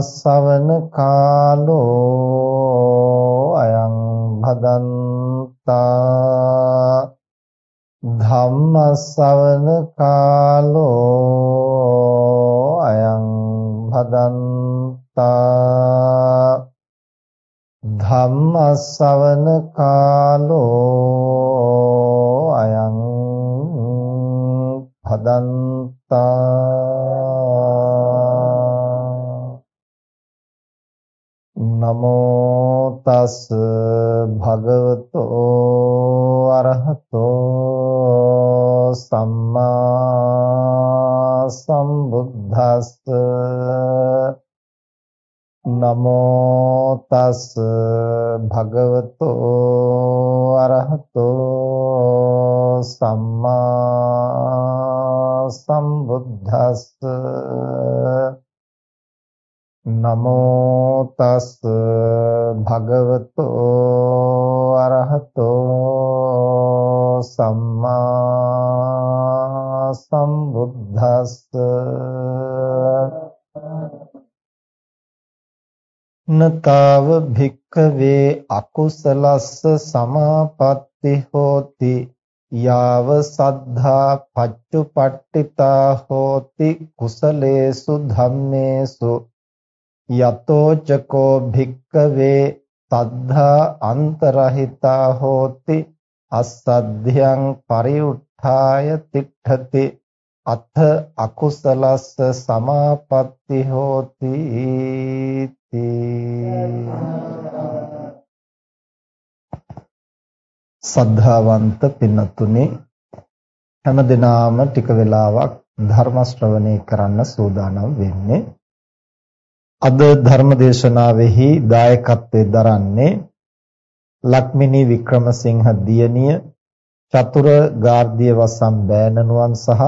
ධම්මස්සවන කාලෝ අයං භදන්තා ධම්මස්සවන කාලෝ අයං භදන්තා ධම්මස්සවන කාලෝ අකුසලස්ස සමාපatti හෝති. යාව සද්ධා පච්චුපට්ඨිතා හෝති. කුසලේසු ධම්මේසු. යතෝ චකෝ භික්කවේ සද්ධා අන්තරහිතා හෝති. අස්සද්ධයන් පරිඋත්ථාය තිට්ඨති. අත්ථ අකුසලස්ස සමාපatti හෝති. සද්ධාවන්ත පින්නතුනි හැම දිනාම ටික වෙලාවක් ධර්ම ශ්‍රවණය කරන්න සූදානම් වෙන්නේ. අද ධර්ම දේශනාවෙහි දායකත්වයෙන් දරන්නේ ලක්මිනී වික්‍රමසිංහ දියණිය චතුර ගාර්ධිය වසම් බෑනනුවන් සහ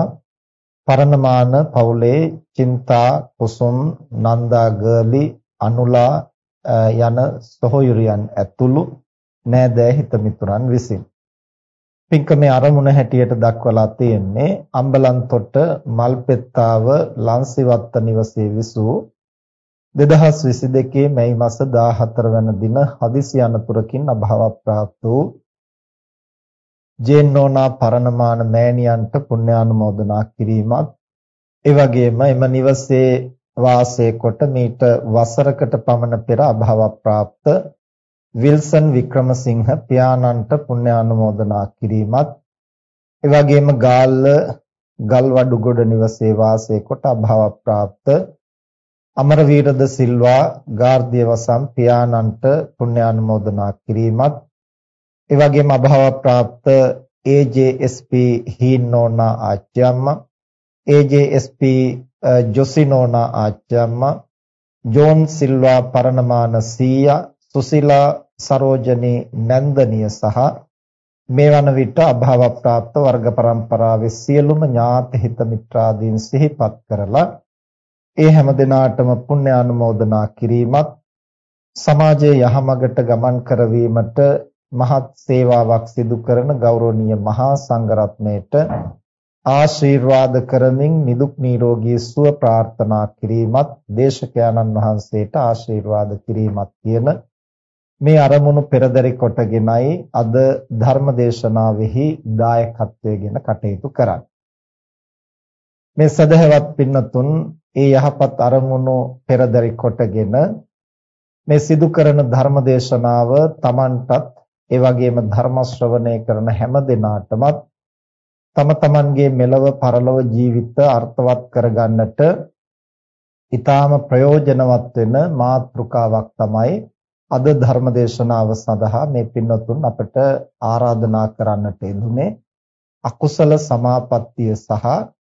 පරණමාන පවුලේ චින්තා කුසුම් නන්දා ගර්ලි අනුලා යන සොහොයුරියන් ඇතුළු නෑදෑ හිත මිතුරන් විසින්. පින්කමේ අරමුණ හැටියට දක්වලා තියෙන්නේ අම්බලන්තොට මල්පෙත්තාව ලංසිවත්ත නිවසේ විසූ 2022 මැයි මාස 14 වන දින හදිසි අනතුරකින් අභාව ප්‍රාප්ත වූ ජේන්නෝනා පරණමාන මෑණියන්ට පුණ්‍යානුමෝදනා කිරීමත් ඒ වගේම එම නිවසේ වාසය කොට මීට වසරකට පමණ පෙර අභාව ප්‍රාප්ත විල්සන් වික්‍රමසිංහ පියාණන්ට පුණ්‍යානුමෝදනා කිරීමත් ඒ වගේම ගාල්ල ගල්වඩුගොඩ නිවසේ වාසය කොට අභාව ප්‍රාප්ත අමරවීරද සිල්වා ගාර්ධිය වසම් පියාණන්ට පුණ්‍යානුමෝදනා කිරීමත් ඒ වගේම අභාව ප්‍රාප්ත AJSP හීනෝනා ආච්‍යම්මා AJSP ජොසිනෝනා ආච්‍යම්මා ජෝන් සිල්වා පරණමාන සීයා සුසිලා සරෝජනී නන්දනිය සහ මේ වන විට අභාව ප්‍රාප්ත වර්ග પરම්පරාවේ සියලුම ඥාති හිත මිත්‍රාදීන් සිහිපත් කරලා ඒ හැම දිනාටම පුණ්‍ය ආනුමෝදනා කිරීමත් සමාජයේ යහමගට ගමන් කරවීමට මහත් සේවාවක් සිදු කරන ගෞරවනීය මහා සංඝරත්නයට ආශිර්වාද කරමින් නිදුක් නිරෝගී සුව ප්‍රාර්ථනා කිරීමත් දේශකයන්න් වහන්සේට ආශිර්වාද කිරීමත් කියන මේ අරමුණු පෙරදරි කොටගෙනයි අද ධර්ම දේශනාවෙහි දායකත්වයෙන් කටයුතු කරන්නේ. මේ සදහවත් පින්නතුන් ඒ යහපත් අරමුණු පෙරදරි කොටගෙන මේ සිදු කරන ධර්ම දේශනාව Tamanටත් ඒ වගේම ධර්ම ශ්‍රවණය කරන හැම දිනාටමත් තම තමන්ගේ මෙලව පරලොව ජීවිත අර්ථවත් කරගන්නට ඊටාම ප්‍රයෝජනවත් වෙන මාතෘකාවක් තමයි අද ධර්ම දේශනාව සඳහා මේ පින්වතුන් අපට ආරාධනා කරන්නට යෙදුනේ අකුසල සමාපත්තිය සහ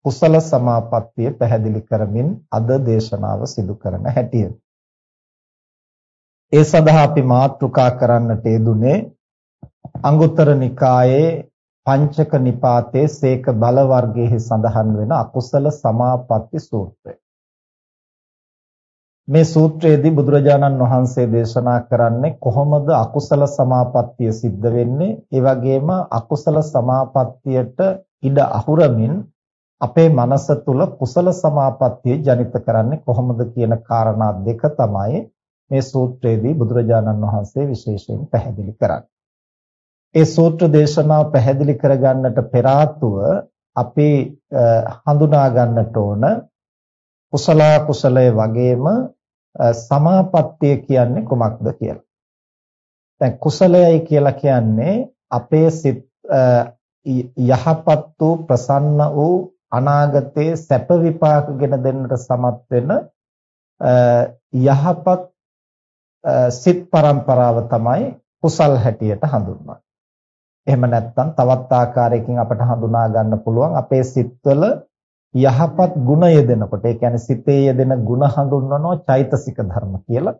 කුසල සමාපත්තිය පැහැදිලි කරමින් අද දේශනාව සිදු කරන හැටිය. ඒ සඳහා අපි මාතෘකා කරන්නට යෙදුනේ අංගුත්තර නිකායේ පංචක නිපාතේ සේක බල වර්ගයේ සඳහන් වෙන අකුසල සමාපatti සූත්‍රය. මේ සූත්‍රයේදී බුදුරජාණන් වහන්සේ දේශනා කරන්නේ කොහොමද අකුසල සමාපත්තිය සිද්ධ වෙන්නේ ඒ වගේම අකුසල සමාපත්තියට ඉඩ අහුරමින් අපේ මනස තුල කුසල සමාපත්තිය ජනිත කරන්නේ කොහොමද කියන කාරණා දෙක තමයි මේ සූත්‍රයේදී බුදුරජාණන් වහන්සේ විශේෂයෙන් පැහැදිලි කරන්නේ. ඒ සූත්‍ර දේශනාව පැහැදිලි කරගන්නට පෙර අපි හඳුනා ගන්නට ඕන කුසල කුසලයේ වගේම සමාපත්තිය කියන්නේ කුමක්ද කියලා. දැන් කුසලයයි කියලා කියන්නේ අපේ සිත් යහපත් වූ ප්‍රසන්න වූ අනාගතයේ සැප විපාකගෙන දෙන්නට සමත් වෙන යහපත් සිත් පරම්පරාව තමයි කුසල් හැටියට හඳුන්වන්නේ. එහෙම නැත්නම් තවත් ආකාරයකින් අපට හඳුනා ගන්න පුළුවන් අපේ සිත්වල යහපත් ගුණ යෙදෙනකොට ඒ කියන්නේ සිතේ යෙදෙන ගුණ හඳුන්වනවා චෛතසික ධර්ම කියලා.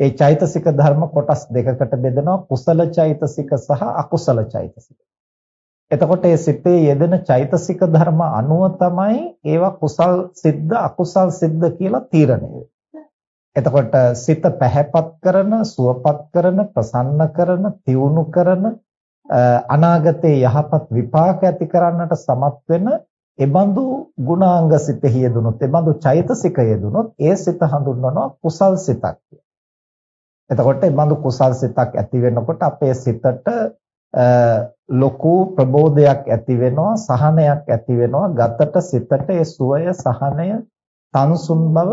ඒ චෛතසික ධර්ම කොටස් දෙකකට බෙදෙනවා කුසල චෛතසික සහ අකුසල චෛතසික. එතකොට මේ සිතේ යෙදෙන චෛතසික ධර්ම අනුව තමයි ඒවා කුසල් සිද්ද අකුසල් සිද්ද කියලා තීරණය එතකොට සිත පැහැපත් කරන, සුවපත් කරන, ප්‍රසන්න කරන, තියුණු කරන අනාගතයේ යහපත් විපාක ඇති කරන්නට සමත් වෙන එබඳු ගුණාංග සිතෙහි යෙදුනොත් එබඳු චෛතසික යෙදුනොත් ඒ සිත හඳුන්වනවා කුසල් සිතක්. එතකොට එබඳු කුසල් සිතක් ඇති වෙනකොට අපේ සිතට ලොකු ප්‍රබෝධයක් ඇති වෙනවා සහනයක් ඇති වෙනවා. ගතට සිතට ඒ සුවය සහනය තන්සුන් බව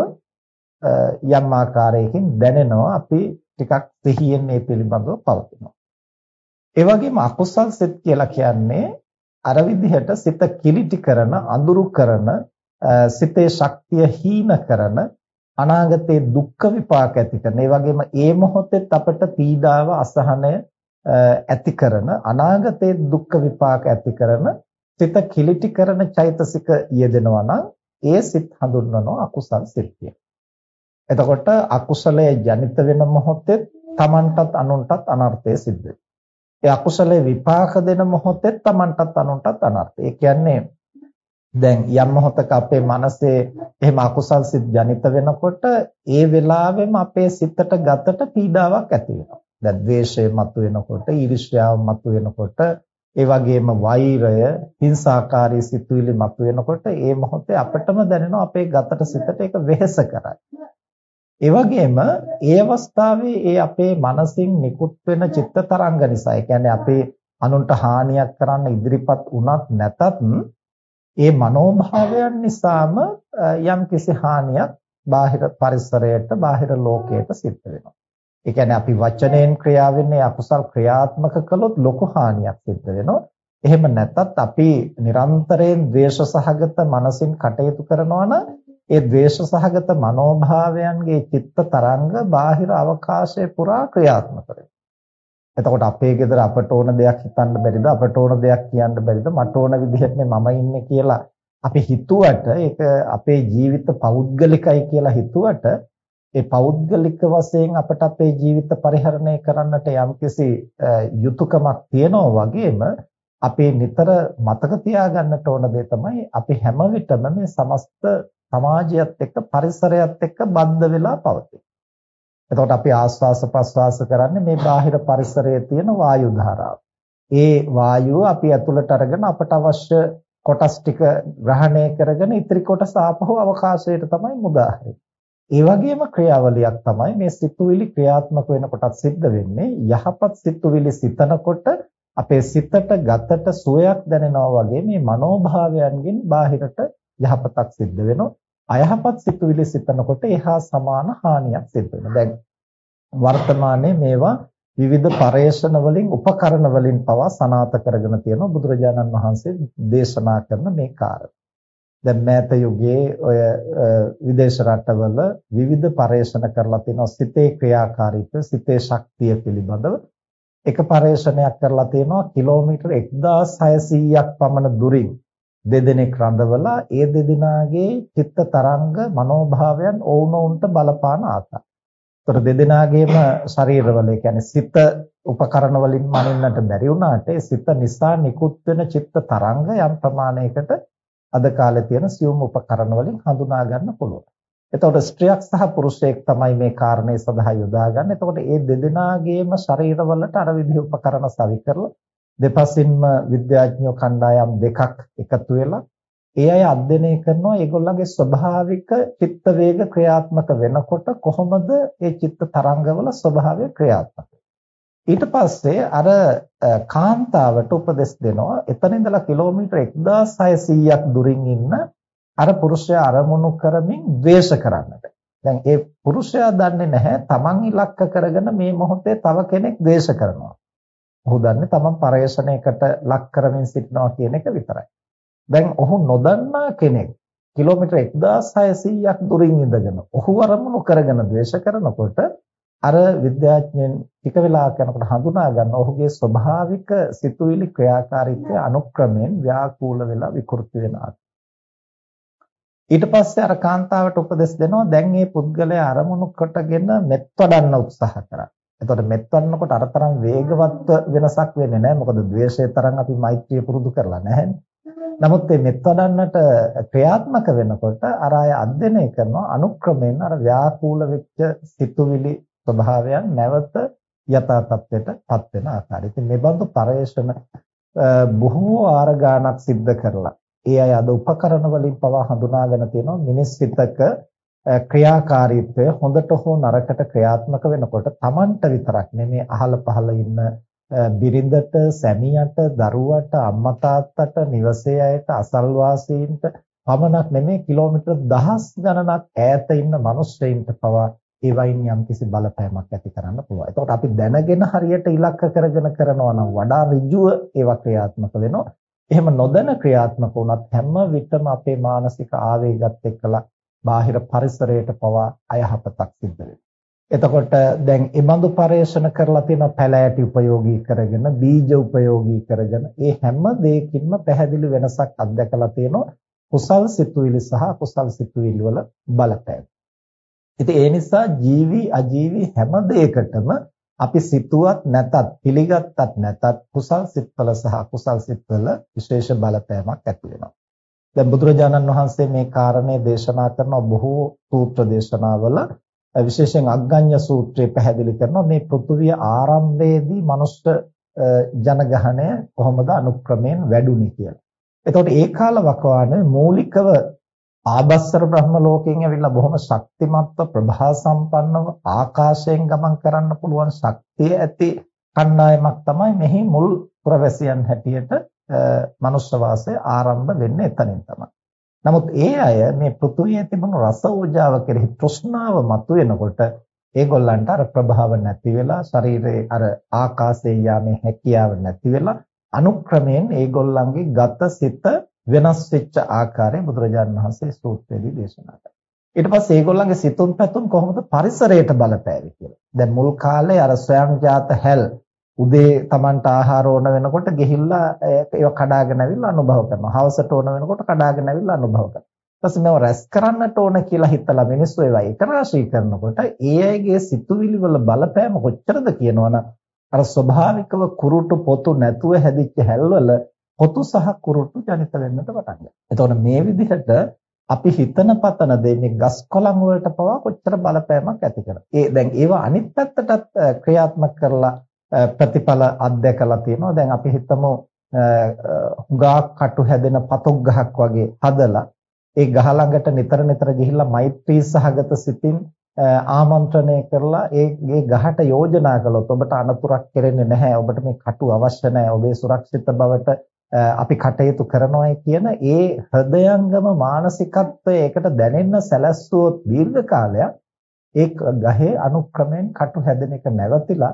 යම් ආකාරයකින් දැනෙනවා. අපි ටිකක් සිහියෙන් මේ පිළිබඳව පවතිනවා. ඒ වගේම අකුසල් සිත් කියලා කියන්නේ අර විදිහට සිත කිලිටි කරන අඳුරු කරන සිතේ ශක්තිය හීන කරන අනාගතයේ දුක්ඛ විපාක ඇති කරන ඒ වගේම ඒ මොහොතෙත් අපට පීඩාව අසහනය ඇති කරන අනාගතයේ දුක්ඛ විපාක ඇති කරන සිත කිලිටි කරන චෛතසික යෙදෙනවා නම් ඒ සිත් හඳුන්වනවා අකුසල් සිත් එතකොට අකුසලයේ ජනිත වෙන මොහොතේ තමන්ටත් අනුන්ටත් අනර්ථය සිද්ධ වෙනවා. ඒ අකුසලේ විපාක දෙන මොහොතේ Tamanටත් අනුන්ටත් අනර්ථය. ඒ කියන්නේ දැන් යම් මොහොතක අපේ මනසේ එහෙම අකුසල් සිත් ජනිත වෙනකොට ඒ වෙලාවෙම අපේ සිතට ගතට පීඩාවක් ඇති වෙනවා. දැන් ද්වේෂය මතුවෙනකොට, ඊර්ෂ්‍යාව මතුවෙනකොට, ඒ වගේම වෛරය, හිංසාකාරී සිතුවිලි මතුවෙනකොට ඒ මොහොතේ අපටම දැනෙනවා අපේ ගතට සිතට ඒක වෙහෙස කරයි. ඒ වගේම ඒ අවස්ථාවේ ඒ අපේ මනසින් නිකුත් වෙන චිත්ත තරංග නිසා ඒ කියන්නේ අපේ අනුන්ට හානියක් කරන්න ඉදිරිපත් වුණත් නැතත් ඒ මනෝභාවයන් නිසාම යම් කිසි හානියක් බාහිර පරිසරයට බාහිර ලෝකයට සිද්ධ වෙනවා. ඒ කියන්නේ අපි වචනයෙන් ක්‍රියාවෙන් අකුසල් ක්‍රියාත්මක කළොත් ලොකු හානියක් සිද්ධ වෙනවා. එහෙම නැත්නම් අපි නිරන්තරයෙන් ද්වේෂ සහගත මනසින් කටයුතු කරනවා නම් ඒ ද්වේෂ සහගත මනෝභාවයන්ගේ චිත්ත තරංග බාහිර අවකාශය පුරා ක්‍රියාත්මක වෙනවා. එතකොට අපේ ගෙදර අපට ඕන දෙයක් හිතන්න බැරිද අපට ඕන දෙයක් කියන්න බැරිද මට ඕන විදිහට මම ඉන්නේ කියලා අපි හිතුවට ඒක අපේ ජීවිත පෞද්ගලිකයි කියලා හිතුවට ඒ පෞද්ගලික වශයෙන් අපට අපේ ජීවිත පරිහරණය කරන්නට යම්කිසි යුතුයකමක් තියෙනවා වගේම අපේ නිතර මතක තියාගන්නට ඕන දේ තමයි අපි හැම විටම මේ සමස්ත සමාජයත් එක්ක පරිසරයත් එක්ක බද්ධ වෙලා පවතී. එතකොට අපි ආස්වාස ප්‍රස්වාස කරන්නේ මේ බාහිර පරිසරයේ තියෙන වායු ධාරාව. ඒ වායුව අපි ඇතුළට අරගෙන අපට අවශ්‍ය කොටස් ටික ග්‍රහණය කරගෙන ඉතිරි කොටස ආපහු අවකාශයට තමයි මුදා ඒ වගේම ක්‍රියාවලියක් තමයි මේ සිතුවිලි ක්‍රියාත්මක වෙනකොට සිද්ධ වෙන්නේ යහපත් සිතුවිලි සිතනකොට අපේ සිතට ගතට සුවයක් දැනෙනවා වගේ මේ මනෝභාවයන්ගෙන් බාහිරට යහපතක් සිද්ධ වෙනවා අයහපත් සිතුවිලි සිතනකොට එහා සමාන හානියක් සිද්ධ වෙනවා. දැන් වර්තමානයේ මේවා විවිධ පරේෂණ වලින් උපකරණ වලින් පවා සනාත කරගෙන තියෙනවා බුදුරජාණන් වහන්සේ දේශනා කරන මේ කාරණා. දැන් මෑත යුගයේ ඔය විදේශ රටවල විවිධ පරේෂණ කරලා තියෙනවා සිතේ ක්‍රියාකාරීත්වය සිතේ ශක්තිය පිළිබඳව එක පරේෂණයක් කරලා තියෙනවා කිලෝමීටර් 1600ක් පමණ දුරින් දෙදෙනෙක් රඳවලා ඒ දෙදෙනාගේ චිත්ත තරංග මනෝභාවයන් ඔවුනොවුන්ට බලපාන ආකාරය. ඒතර දෙදෙනාගේම ශරීරවල ඒ කියන්නේ සිත උපකරණ වලින් මනින්නට බැරි වුණාට ඒ සිත නිසා නිකුත් වෙන චිත්ත තරංග යම් ප්‍රමාණයකට අද කාලේ තියෙන සියුම් උපකරණ වලින් හඳුනා ගන්න පුළුවන්. එතකොට ස්ත්‍රියක් සහ පුරුෂයෙක් තමයි මේ කාරණේ සඳහා යොදාගන්නේ. එතකොට මේ දෙදෙනාගේම ශරීරවලට අර විදිහ උපකරණ සවි කරලා දෙපසින්ම විද්‍යාඥයෝ කණ්ඩායම් දෙකක් එකතු වෙලා ඒ අය අධ්‍යයනය කරනවා ඒගොල්ලන්ගේ ස්වභාවික චිත්ත වේග ක්‍රියාත්මක වෙනකොට කොහොමද ඒ චිත්ත තරංගවල ස්වභාවය ක්‍රියාත්මක ඊට පස්සේ අර කාන්තාවට උපදෙස් දෙනවා එතන ඉඳලා කිලෝමීටර් 1600ක් දුරින් ඉන්න අර පුරුෂයා අරමුණු කරමින් ද්වේෂ කරන්නට. දැන් ඒ පුරුෂයා දන්නේ නැහැ තමන් ඉලක්ක කරගෙන මේ මොහොතේ තව කෙනෙක් ද්වේෂ කරනවා. ඔහු දන්නේ තමන් පරේෂණයකට ලක් කරමින් සිටිනවා කියන එක විතරයි. දැන් ඔහු නොදන්නා කෙනෙක් කිලෝමීටර් 1600ක් දුරින් ඉඳගෙන ඔහු අරමුණු කරගෙන ද්වේෂ කරනකොට අර විද්‍යාඥයන් ටික වෙලාවක් යනකොට හඳුනා ගන්න ඔහුගේ ස්වභාවික සිතුවිලි ක්‍රියාකාරීත්වය අනුක්‍රමයෙන් ව්‍යාකූල වෙලා විකෘති වෙනවා. ඊට පස්සේ අර කාන්තාවට උපදෙස් දෙනවා දැන් මේ පුද්ගලයා අරමුණු කොටගෙන මෙත් වඩන්න උත්සාහ කරා. එතකොට මෙත් වඩනකොට අර තරම් වේගවත් වෙනසක් වෙන්නේ නැහැ. මොකද ද්වේෂය තරම් අපි මෛත්‍රිය පුරුදු කරලා නැහැනේ. නමුත් මේ මෙත් වඩන්නට ක්‍රියාත්මක වෙනකොට අර අය අධ්‍යයනය කරනවා අනුක්‍රමයෙන් අර ව්‍යාකූල වෙච්ච සිතුවිලි ස්වභාවයන් නැවත යථා තත්ත්වයටපත් වෙන ආකාරය. ඉතින් මේ බඳු පරේක්ෂණ බොහෝ ආර ගාණක් සිද්ධ කරලා ඒ අය අද උපකරණ වලින් පවා හඳුනාගෙන තියෙනවා මිනිස් සිතක ක්‍රියාකාරීත්වය හොඳට හෝ නරකට ක්‍රියාත්මක වෙනකොට Tamanට විතරක් නෙමේ අහල පහල ඉන්න බිරිඳට සැමියාට දරුවට අම්මා තාත්තට නිවසේ අයට අසල්වාසීන්ට පමණක් නෙමේ කිලෝමීටර් දහස් ගණනක් ඈත ඉන්න මිනිස්සෙයින්ට පවා ඒ වයින් යම්කිසි බලපෑමක් ඇති කරන්න පුළුවන්. එතකොට අපි දැනගෙන හරියට ඉලක්ක කරගෙන කරනවා නම් වඩා ඍජුව ඒවා ක්‍රියාත්මක වෙනවා. එහෙම නොදැන ක්‍රියාත්මක වුණත් හැම විටම අපේ මානසික ආවේගات එක්කලා බාහිර පරිසරයට පවා අයහපතක් සිද්ධ වෙනවා. එතකොට දැන් ඊබඳු පරේක්ෂණ කරලා තියෙන පැලෑටි ප්‍රයෝගී කරගෙන බීජ ප්‍රයෝගී කරගෙන ඒ හැම දෙයකින්ම පැහැදිලි වෙනසක් අත්දැකලා තියෙනවා කුසල් සිතුවිලි සහ කුසල් සිතුවිලි වල බලපෑම. ඉතින් ඒ නිසා ජීවි අජීවි හැම දෙයකටම අපි සිතුවත් නැතත් පිළිගත්තත් නැතත් කුසල් සිත්වල සහ අකුසල් සිත්වල විශේෂ බලපෑමක් ඇති වෙනවා. දැන් බුදුරජාණන් වහන්සේ මේ කාරණේ දේශනා කරන බොහෝ සූත්‍ර දේශනාවල විශේෂයෙන් අග්ගඤ්ඤ සූත්‍රය පැහැදිලි කරනවා මේ පෘථුවිය ආරම්භයේදී මනුෂ්‍ය ජනගහණය කොහොමද අනුක්‍රමයෙන් වැඩුණේ කියලා. එතකොට ඒ කාල වකවානුවේ මූලිකව ආබස්සර බ්‍රහ්ම ලෝකයෙන් ඇවිල්ලා බොහොම ශක්තිමත්ව ප්‍රභා සම්පන්නව ආකාශයෙන් ගමන් කරන්න පුළුවන් ශක්තිය ඇති කණ්ඩායමක් තමයි මෙහි මුල් පුරවැසියන් හැටියට මනුෂ්‍ය වාසය ආරම්භ වෙන්නේ එතනින් තමයි. නමුත් ඒ අය මේ පෘථුවියේ තිබුණු රස ඕජාව කෙරෙහි තෘෂ්ණාව මතුවෙනකොට ඒගොල්ලන්ට අර ප්‍රභාව නැති වෙලා ශරීරයේ අර ආකාශයේ යාමේ හැකියාව නැති වෙලා අනුක්‍රමයෙන් ඒගොල්ලන්ගේ ගත සිත වෙනස් වෙච්ච ආකාරය බුදුරජාණන් වහන්සේ සූත්‍රයේදී දේශනා කළා. ඊට පස්සේ ඒගොල්ලන්ගේ සිතුම් පැතුම් කොහොමද පරිසරයට බලපෑවේ කියලා. දැන් මුල් කාලේ අර ස්වයංජාත හැල් උදේ Tamanට ආහාර ඕන වෙනකොට ගිහිල්ලා ඒව කඩාගෙන ඇවිල්ලා අනුභව කරනවා. හවසට ඕන වෙනකොට කඩාගෙන ඇවිල්ලා අනුභව කරනවා. ඊපස්සේ මේව රැස් කරන්නට ඕන කියලා හිතලා මිනිස්සු ඒවා එක රාශී කරනකොට ඒ අයගේ සිතුවිලි වල බලපෑම කොච්චරද කියනවනම් අර ස්වභාවිකව කුරුටු පොතු නැතුව හැදිච්ච හැල්වල පොතු සහ කුරුට්ටු ජනිත වෙන්නට පටන් ගන්නවා. එතකොට මේ විදිහට අපි හිතන පතන දේ මේ ගස් කොළන් වලට පවා කොච්චර බලපෑමක් ඇති කරනවා. ඒ දැන් ඒවා අනිත් පැත්තටත් ක්‍රියාත්මක කරලා ප්‍රතිඵල අත්දැකලා තියෙනවා. දැන් අපි හිතමු හුඟා කටු හැදෙන පතොක් ගහක් වගේ හදලා ඒ ගහ ළඟට නිතර නිතර ගිහිල්ලා මෛත්‍රී සහගත සිතින් ආමන්ත්‍රණය කරලා ඒ ඒ ගහට යෝජනා කළොත් ඔබට අනතුරක් කෙරෙන්නේ නැහැ. ඔබට මේ කටු අවශ්‍ය නැහැ. ඔබේ සුරක්ෂිත බවට අපි කටයුතු කරනවායි කියන ඒ හෘදයංගම මානසිකත්වය ඒකට දැනෙන්න සැලැස්සුවොත් දීර්ඝ කාලයක් ඒ ගහේ අනුක්‍රමයෙන් කටු හැදෙන එක නැවතිලා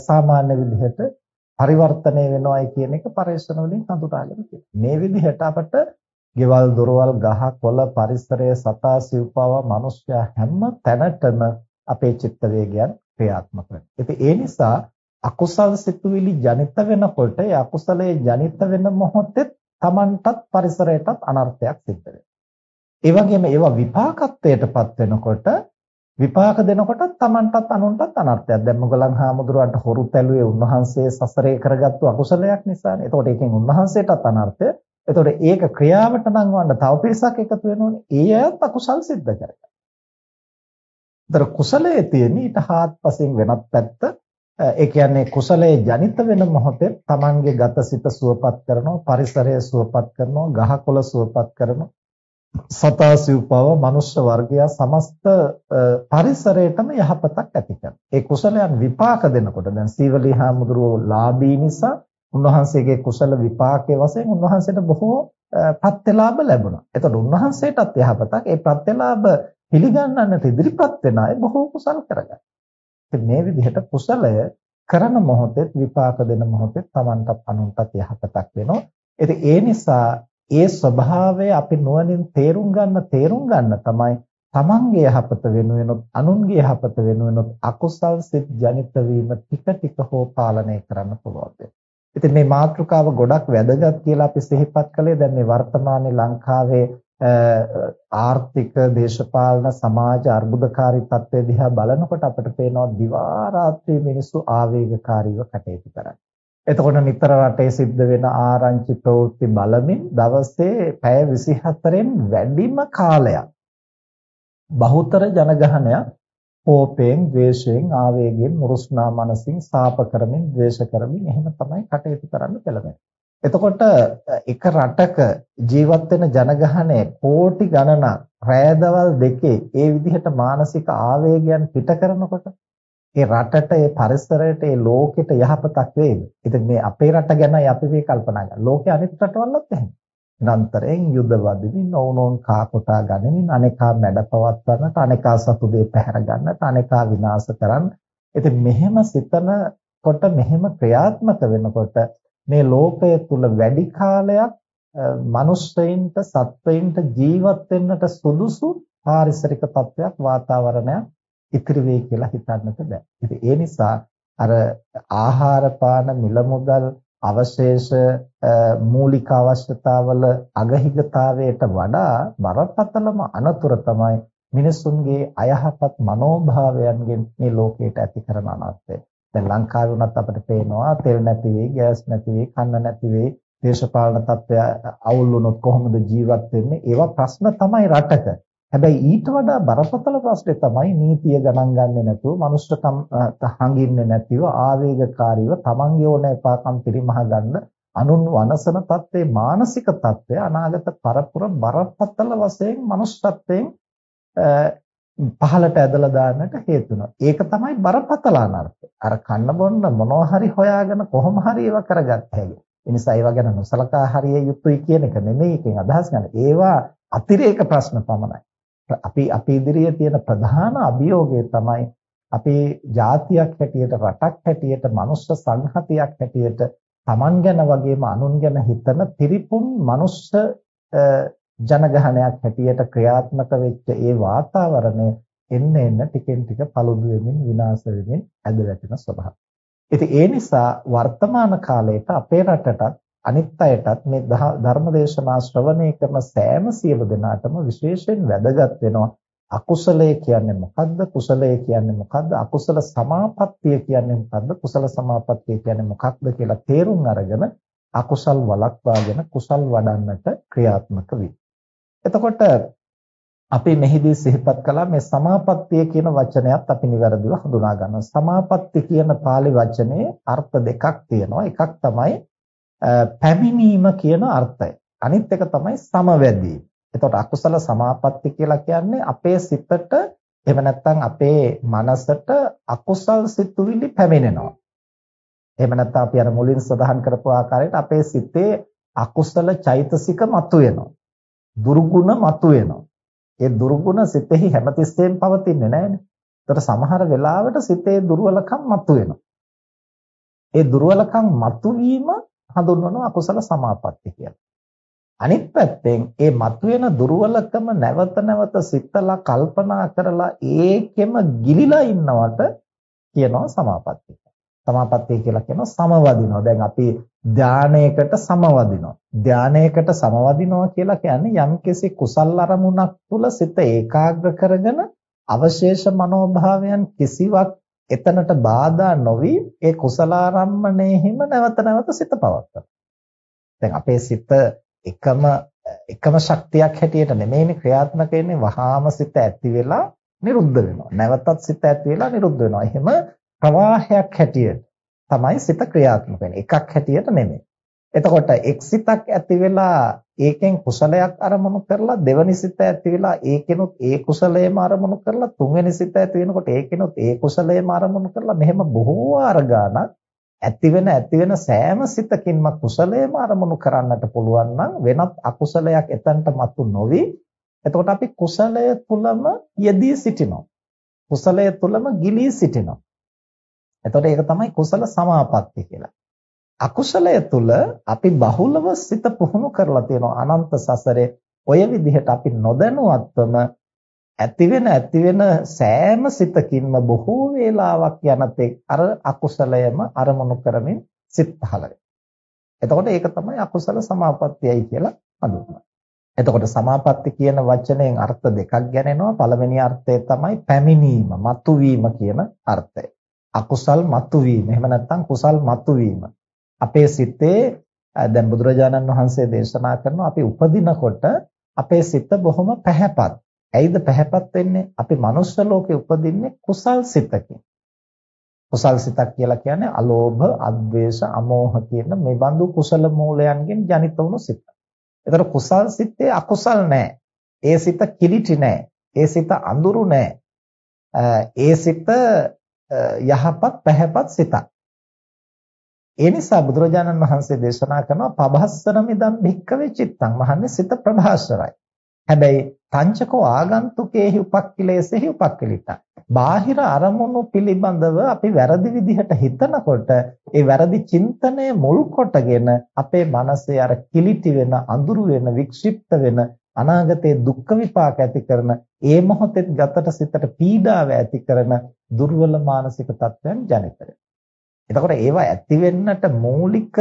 සාමාන්‍ය විදිහට පරිවර්තනය වෙනවායි කියන එක පරිශ්‍රණ වලින් හඳුනාගෙන තියෙනවා. මේ විදිහට අපට ගෙවල් දොරවල් ගහ කොළ පරිසරය සතා සිව්පාව මිනිස්යා හැම තැනටම අපේ චිත්ත වේගයන් ක්‍රියාත්මක වෙනවා. ඉතින් ඒ නිසා අකුසල් සිතුවිලි ජනිත වෙනකොට ඒ අකුසලයේ ජනිත වෙන මොහොතේ Tamanටත් පරිසරයටත් අනර්ථයක් සිද්ධ වෙනවා. ඒ වගේම ඒවා විපාකත්වයටපත් වෙනකොට විපාක දෙනකොටත් Tamanටත් අනුන්ටත් අනර්ථයක්. දැන් මොගලන් හාමුදුරුවන්ට හොරු තැළුවේ උන්වහන්සේ සසරේ කරගත්තු අකුසලයක් නිසානේ. එතකොට ඒකෙන් උන්වහන්සේටත් අනර්ථය. එතකොට ඒක ක්‍රියාවට නංවන්න තව පිරිසක් එකතු වෙනෝනේ. ඒ අයත් අකුසල් සිද්ධ කරගන්නවා. ඒතර කුසලයේ තියෙන ඊට හාත්පසින් වෙනත් පැත්ත ඒ කියන්නේ කුසලයේ ජනිත වෙන මොහොතේ Tamange ගතසිත සුවපත් කරනවා පරිසරය සුවපත් කරනවා ගහකොළ සුවපත් කරනවා සතා සිව්පව මනුෂ්‍ය වර්ගය සමස්ත පරිසරයටම යහපතක් ඇති කරනවා. ඒ කුසලයන් විපාක දෙනකොට දැන් සීවලී හාමුදුරුවෝ ලාභී නිසා උන්වහන්සේගේ කුසල විපාකයේ වශයෙන් උන්වහන්සේට බොහෝ ප්‍රත්‍යලාභ ලැබුණා. එතකොට උන්වහන්සේටත් යහපතක් ඒ ප්‍රත්‍යලාභ පිළිගන්නන්නට ඉදිරිපත් වෙන අය බොහෝ කුසල් කරගන්නවා. ඉතින් මේ විදිහට කුසලය කරන මොහොතේ විපාක දෙන මොහොතේ Tamanටත් අනුන්ටත් යහපතක් වෙනවා. ඉතින් ඒ නිසා ඒ ස්වභාවය අපි නුවණින් තේරුම් ගන්න තේරුම් ගන්න තමයි තමන්ගේ යහපත වෙනුවෙනොත් අනුන්ගේ යහපත වෙනුවෙනොත් අකුසල් සිත් ජනිත වීම ටික ටික හෝ පාලනය කරන්න පුළුවන්. ඉතින් මේ මාතෘකාව ගොඩක් වැදගත් කියලා අපි සිහිපත් කළේ දැන් මේ වර්තමානයේ ලංකාවේ ආර්ථික දේශපාලන සමාජ අර්බුදකාරී තත්ත්වය දිහා බලනකොට අපිට පේනවා දිවා රාත්‍රී මිනිස්සු ආවේගකාරීව කටයුතු කරන්නේ. එතකොට නිතර රටේ සිද්ධ වෙන ආරංචි ප්‍රවෘත්ති බලමින් දවසේ පැය 24න් වැඩිම කාලයක් බහුතර ජනගහනයක් කෝපයෙන්, ද්වේෂයෙන්, ආවේගයෙන්, මුරුස්නා මනසින් සාප කරමින්, ද්වේෂ කරමින් එහෙම තමයි කටයුතු කරන්න පෙළඹෙන්නේ. එතකොට එක රටක ජීවත් වෙන ජනගහනය කෝටි ගණනක් රෑදවල් දෙකේ ඒ විදිහට මානසික ආවේගයන් පිට කරනකොට ඒ රටට ඒ පරිසරයට ඒ ලෝකෙට යහපතක් වේද? ඉතින් මේ අපේ රට ගැනයි අපි මේ කල්පනා කරන්නේ. ලෝකේ අනිත් රටවලත් එහෙම. නිරන්තරයෙන් යුද වදිමින් ඕනෝන් කා කොටා ගනිමින් අනේකා මැඩ පවත්වන්නට අනේකා සතු දෙය පැහැර ගන්නට අනේකා විනාශ කරන්න. ඉතින් මෙහෙම සිතන කොට මෙහෙම ක්‍රියාත්මක වෙනකොට මේ ලෝකය තුල වැඩි කාලයක් මනුස්සයින්ට සත්වයින්ට ජීවත් වෙන්නට සුදුසු පාරිසරික තත්වයක් වාතාවරණයක් ඉතිරි වෙයි කියලා හිතන්නට බෑ. ඉතින් ඒ නිසා අර ආහාර පාන මිල මුදල් අවශේෂ මූලික අවශ්‍යතාවල අගහිගතාවයට වඩා බරපතලම අනතුර තමයි මිනිසුන්ගේ අයහපත් මනෝභාවයන්ගෙන් මේ ලෝකයට ඇති කරන අනර්ථය. දැන් ලංකාවේ වුණත් අපිට පේනවා තෙල් නැති වෙයි, ගෑස් නැති වෙයි, කන්න නැති වෙයි, දේශපාලන තත්ත්වය අවුල් වුණොත් කොහොමද ජීවත් වෙන්නේ? ඒවා ප්‍රශ්න තමයි රටක. හැබැයි ඊට වඩා බරපතල ප්‍රශ්නේ තමයි නීතිය ගණන් ගන්නේ නැතුව, මනුෂ්‍යකම් හංගින්නේ නැතිව, ආවේගකාරීව තමන්ගේ ඕන එපාකම් පිරිමහ ගන්න අනුන් වනසන තත්ත්වේ මානසික තත්ත්වය අනාගත පරපුර බරපතල වශයෙන් මනුෂ්‍යත්වයෙන් පහලට ඇදලා දාන්නට හේතු වෙනවා. ඒක තමයි බරපතල අනර්ථය. අර කන්න බොන්න මොනවා හරි හොයාගෙන කොහොම හරි ඒවා කරගත්ත හැකි. ඒ නිසා ඒවා ගැන නොසලකා හරිය යුතුයි කියන එක නෙමෙයි එකෙන් අදහස් ගන්න. ඒවා අතිරේක ප්‍රශ්න පමණයි. අපි අපි ඉදිරියේ තියෙන ප්‍රධාන අභියෝගය තමයි අපේ ජාතියක් හැටියට රටක් හැටියට මනුස්ස සංහතියක් හැටියට Taman ගැන වගේම අනුන් ගැන හිතන පිරිපුන් මනුස්ස ජනගහනයක් හැටියට ක්‍රියාත්මක වෙච්ච ඒ වාතාවරණය එන්න එන්න ටිකෙන් ටික paludu වෙමින් විනාශ වෙමින් ඇද වැටෙන ස්වභාවය. ඉතින් ඒ නිසා වර්තමාන කාලයට අපේ රටටත් අනිත් අයටත් මේ ධර්මදේශනා ශ්‍රවණය කරන සෑම සියලු දෙනාටම විශේෂයෙන් වැදගත් වෙනවා අකුසලය කියන්නේ මොකද්ද කුසලය කියන්නේ මොකද්ද අකුසල සමාපත්තිය කියන්නේ මොකද්ද කුසල සමාපත්තිය කියන්නේ මොකක්ද කියලා තේරුම් අරගෙන අකුසල් වළක්වාගෙන කුසල් වඩන්නට ක්‍රියාත්මක වෙයි. එතකොට අපි මෙහිදී සිහිපත් කළා මේ සමාපත්තිය කියන වචනයත් අපි නිවැරදිව හඳුනා ගන්නවා. සමාපatti කියන pāli වචනේ අර්ථ දෙකක් තියෙනවා. එකක් තමයි පැමිණීම කියන අර්ථය. අනිත් එක තමයි සමවැදීම. එතකොට අකුසල සමාපatti කියලා කියන්නේ අපේ සිතට එහෙම නැත්නම් අපේ මනසට අකුසල් සිතුවිලි පැමිණෙනවා. එහෙම නැත්නම් අපි අර මුලින් සඳහන් කරපු ආකාරයට අපේ සිතේ අකුසල චෛතසික මතුවෙනවා. දුර්ගුණ මතුවෙනවා. ඒ දුර්ගුණ සිතෙහි හැමතිස්සෙම පවතින්නේ නැහැනේ. ඒතර සමහර වෙලාවට සිතේ දුර්වලකම් මතුවෙනවා. ඒ දුර්වලකම් මතුවීම හඳුන්වනවා අකුසල සමාපatti කියලා. අනිත් පැත්තෙන් ඒ මතුවෙන දුර්වලකම නැවත නැවත සිතලා කල්පනා කරලා ඒකෙම ගිලිලා ඉන්නවට කියනවා සමාපatti. සමාපත්තිය කියලා කියනවා සමවදිනවා. දැන් අපි ධානයකට සමවදිනවා. ධානයකට සමවදිනවා කියලා කියන්නේ යම්කිසි කුසල් අරමුණක් තුල සිත ඒකාග්‍ර කරගෙන අවශේෂ මනෝභාවයන් කිසිවක් එතනට බාධා නොවි ඒ කුසලාරම්මණයෙහිම නැවත නැවත සිත පවත්වනවා. දැන් අපේ සිත එකම එකම ශක්තියක් හැටියට නෙමෙයිනේ ක්‍රියාත්මක වෙන්නේ වහාම සිත ඇති වෙලා නිරුද්ධ වෙනවා. නැවතත් සිත ඇති වෙලා නිරුද්ධ වෙනවා. එහෙම ප්‍රවාහයක් හැටියට තමයි සිත ක්‍රියාත්මක වෙන්නේ. එකක් හැටියට නෙමෙයි. එතකොට එක් සිතක් ඇති වෙලා ඒකෙන් කුසලයක් අරමුණු කරලා දෙවනි සිත ඇති වෙලා ඒකෙනුත් ඒ කුසලයේම අරමුණු කරලා තුන්වෙනි සිත ඇති වෙනකොට ඒකෙනුත් ඒ කුසලයේම අරමුණු කරලා මෙහෙම බොහෝ වාර ගානක් ඇති වෙන ඇති වෙන සෑම සිතකින්ම කුසලයේම අරමුණු කරන්නට පුළුවන් නම් වෙනත් අකුසලයක් එතනට මතු නොවි. එතකොට අපි කුසලය තුලම යෙදී සිටිනවා. කුසලය තුලම ගිලී සිටිනවා. එතකොට ඒක තමයි කුසල සමාපatti කියලා. අකුසලය තුල අපි බහුලව සිත පුහුණු කරලා තියෙනවා අනන්ත සසරේ ඔය විදිහට අපි නොදැනුවත්වම ඇති වෙන ඇති වෙන සෑම සිතකින්ම බොහෝ වේලාවක් යනතෙක් අර අකුසලයම අරමුණු කරමින් සිත් පහළ එතකොට ඒක තමයි අකුසල සමාපත්තියයි කියලා හඳුන්වන්නේ. එතකොට සමාපatti කියන වචනයෙන් අර්ථ දෙකක් ගැනෙනවා. පළවෙනි අර්ථය තමයි පැමිණීම, මතුවීම කියන අර්ථය. අකුසල් මතුවීම. එහෙම නැත්නම් කුසල් මතුවීම. අපේ සිතේ දැන් බුදුරජාණන් වහන්සේ දේශනා කරනවා අපි උපදිනකොට අපේ සිත බොහොම පැහැපත්. ඇයිද පැහැපත් වෙන්නේ? අපි මනුෂ්‍ය ලෝකේ උපදින්නේ කුසල් සිතකින්. කුසල් සිතක් කියලා කියන්නේ අලෝභ, අද්වේෂ, අමෝහ කියන මේ බඳු කුසල මූලයන්ගෙන් ජනිත වුණු සිත. ඒතර කුසල් සිතේ අකුසල් නැහැ. ඒ සිත කිලිටි නැහැ. ඒ සිත අඳුරු නැහැ. ඒ සිත යහපත් පැහැපත් සිතක්. ඒ නිසා බුදුරජාණන් වහන්සේ දේශනා කරනවා පබස්සන මිදම් භික්කවේ චිත්තං මහන්නේ සිත ප්‍රභාස්වරයි. හැබැයි පංචකෝ ආගන්තුකේහි උපක්ඛිලේසෙහි උපක්ඛලිතා. බාහිර අරමුණු පිළිබඳව අපි වැරදි විදිහට හිතනකොට ඒ වැරදි චින්තනය මුල් කොටගෙන අපේ මනසේ අර කිලිටි වෙන, අඳුරු වෙන, වික්ෂිප්ත වෙන අනාගතයේ දුක්ඛ විපාක ඇති කරන ඒ මොහොතේ ගතට සිතට පීඩාව ඇති කරන දුර්වල මානසික තත්ත්වයන් ජනිත වෙනවා. එතකොට ඒවා ඇති වෙන්නට මූලික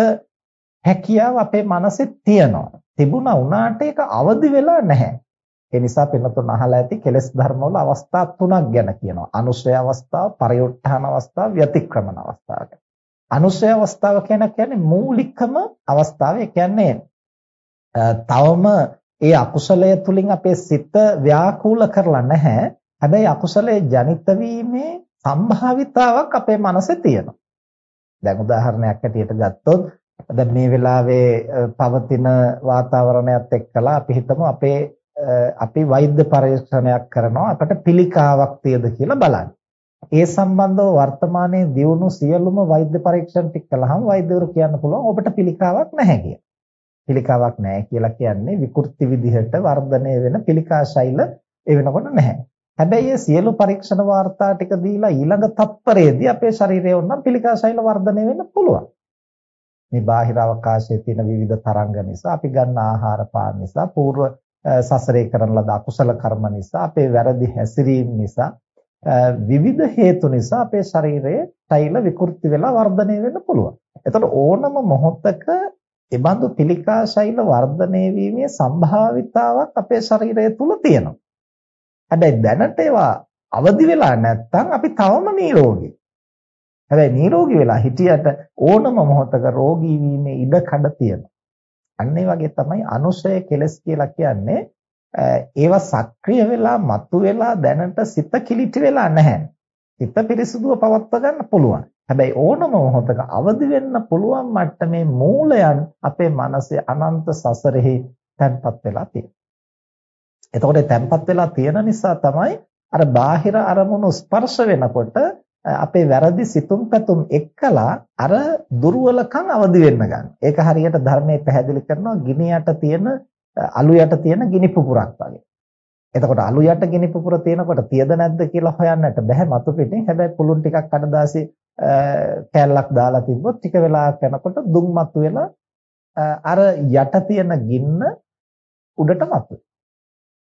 හැකියාව අපේ මනසේ තියෙනවා. තිබුණා වුණාට ඒක අවදි වෙලා නැහැ. ඒ නිසා පින්නතුන් අහලා ඇති කෙලෙස් ධර්මවල අවස්ථා තුනක් ගැන කියනවා. අනුශය අවස්ථාව, පරිඋත්ථාන අවස්ථාව, ව්‍යතික්‍රමන අවස්ථාව. අනුශය අවස්ථාව කියන්නේ මූලිකම අවස්ථාව. ඒ කියන්නේ තවම ඒ අකුසලය තුලින් අපේ සිත ව්‍යාකූල කරලා නැහැ. හැබැයි අකුසලයේ ජනිත වීමේ සම්භාවිතාවක් අපේ මනසේ තියෙනවා. දැන් උදාහරණයක් ඇටියට ගත්තොත් දැන් මේ වෙලාවේ පවතින වාතාවරණයත් එක්කලා අපි හිතමු අපේ අපි වෛද්‍ය පරීක්ෂණයක් කරනවා අපට පිළිකාවක් තියද කියලා බලන්න. ඒ සම්බන්ධව වර්තමානයේ දියුණු සියලුම වෛද්‍ය පරීක්ෂණ ටික කළාම වෛද්‍යවරු කියන්න පුළුවන් ඔබට පිළිකාවක් නැහැ කියලා. පිළිකාවක් නැහැ කියලා කියන්නේ විකෘති විදිහට වර්ධනය වෙන පිළිකා ශෛල ඒ වෙනකොට නැහැ. හැබැයි මේ සියලු පරීක්ෂණ වාර්තා ටික දීලා ඊළඟ තත්පරයේදී අපේ ශරීරය උනම් පිළිකා ශෛල වර්ධනය වෙන්න පුළුවන්. මේ බාහිර අවකාශයේ තියෙන විවිධ තරංග නිසා අපි ගන්න ආහාර පාන නිසා పూర్ව සසරේ කරන ලද අකුසල කර්ම නිසා අපේ වැරදි හැසිරීම නිසා විවිධ හේතු නිසා අපේ ශරීරයේ ශෛල විකෘති වෙලා වර්ධනය වෙන්න පුළුවන්. එතකොට ඕනම මොහොතක ඒබඳු පිළිකා ශෛල වර්ධනය වීමේ සම්භාවිතාවක් අපේ ශරීරය තුල තියෙනවා. හැබැයි දැනට ඒවා අවදි වෙලා නැත්නම් අපි තවම නිරෝගී. හැබැයි නිරෝගී වෙලා හිටියට ඕනම මොහොතක රෝගී වීමේ ඉඩ කඩ තියෙනවා. අන්න ඒ වගේ තමයි අනුශය කෙලස් කියලා කියන්නේ ඒවා සක්‍රිය වෙලා මතු වෙලා දැනට සිත කිලිටි වෙලා නැහැ. සිත පිරිසුදුව පවත්වා ගන්න පුළුවන්. හැබැයි ඕනම මොහොතක අවදි වෙන්න පුළුවන් මට්ටමේ මූලයන් අපේ මනසේ අනන්ත සසරෙහි තැන්පත් වෙලා තියෙනවා. එතකොට තැම්පත් වෙලා තියෙන නිසා තමයි අර බාහිර අරමුණු ස්පර්ශ වෙනකොට අපේ වැරදි සිතුම් පැතුම් එක්කලා අර දුර්වලකම් අවදි වෙන්න ගන්න. ඒක හරියට ධර්මයේ පැහැදිලි කරනවා ගිනි යට තියෙන අලු යට තියෙන ගිනි පුපුරක් වගේ. එතකොට අලු යට ගිනි පුපුර තියෙනකොට තියද නැද්ද කියලා හොයන්නට බෑ මතු පිටින්. හැබැයි පුළුන් ටිකක් කඩදාසි කෑල්ලක් දාලා තිබ්බොත් ටික වෙලාවක් යනකොට දුම් මතු වෙලා අර යට තියෙන ගින්න උඩට මතුවේ.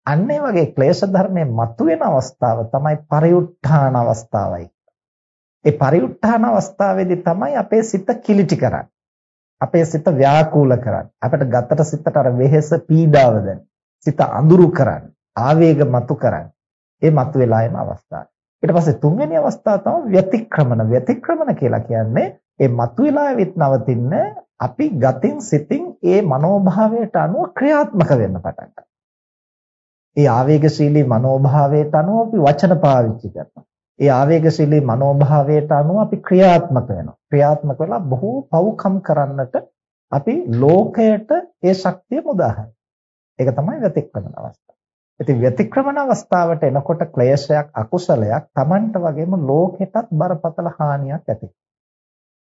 අන්න ඒ වගේ ක්ලේශ ධර්මයේ මතුවෙන අවස්ථාව තමයි පරිඋත්ථාන අවස්ථාවයි. ඒ පරිඋත්ථාන අවස්ථාවේදී තමයි අපේ සිත කිලිටි කරන්නේ. අපේ සිත ව්‍යාකූල කරන්නේ. අපිට ගතට සිතට අර වෙහෙස පීඩාව දැනෙන. සිත අඳුරු කරන්නේ. ආවේග මතු කරන්නේ. ඒ මතු වෙලා එන අවස්ථාව. ඊට පස්සේ තුන්වෙනි අවස්ථාව තමයි ව්‍යතික්‍රමන. ව්‍යතික්‍රමන කියලා කියන්නේ ඒ මතු වෙලා වෙත් නවතින්න අපි ගතින් සිතින් ඒ මනෝභාවයට අනුව ක්‍රියාත්මක වෙන්න පටන් ගන්නවා. ඒ ආවේගශීලී මනෝභාවයට අනුව අපි වචන පාවිච්චි කරනවා. ඒ ආවේගශීලී මනෝභාවයට අනුව අපි ක්‍රියාත්මක වෙනවා. ක්‍රියාත්මක වෙලා බොහෝ පව්කම් කරන්නට අපි ලෝකයට ඒ ශක්තිය මුදාහයි. ඒක තමයි ව්‍යතික්‍රමන අවස්ථාව. ඉතින් ව්‍යතික්‍රමන අවස්ථාවට එනකොට ක්ලේශයක් අකුසලයක් Tamanට වගේම ලෝකෙටත් බරපතල හානියක් ඇති.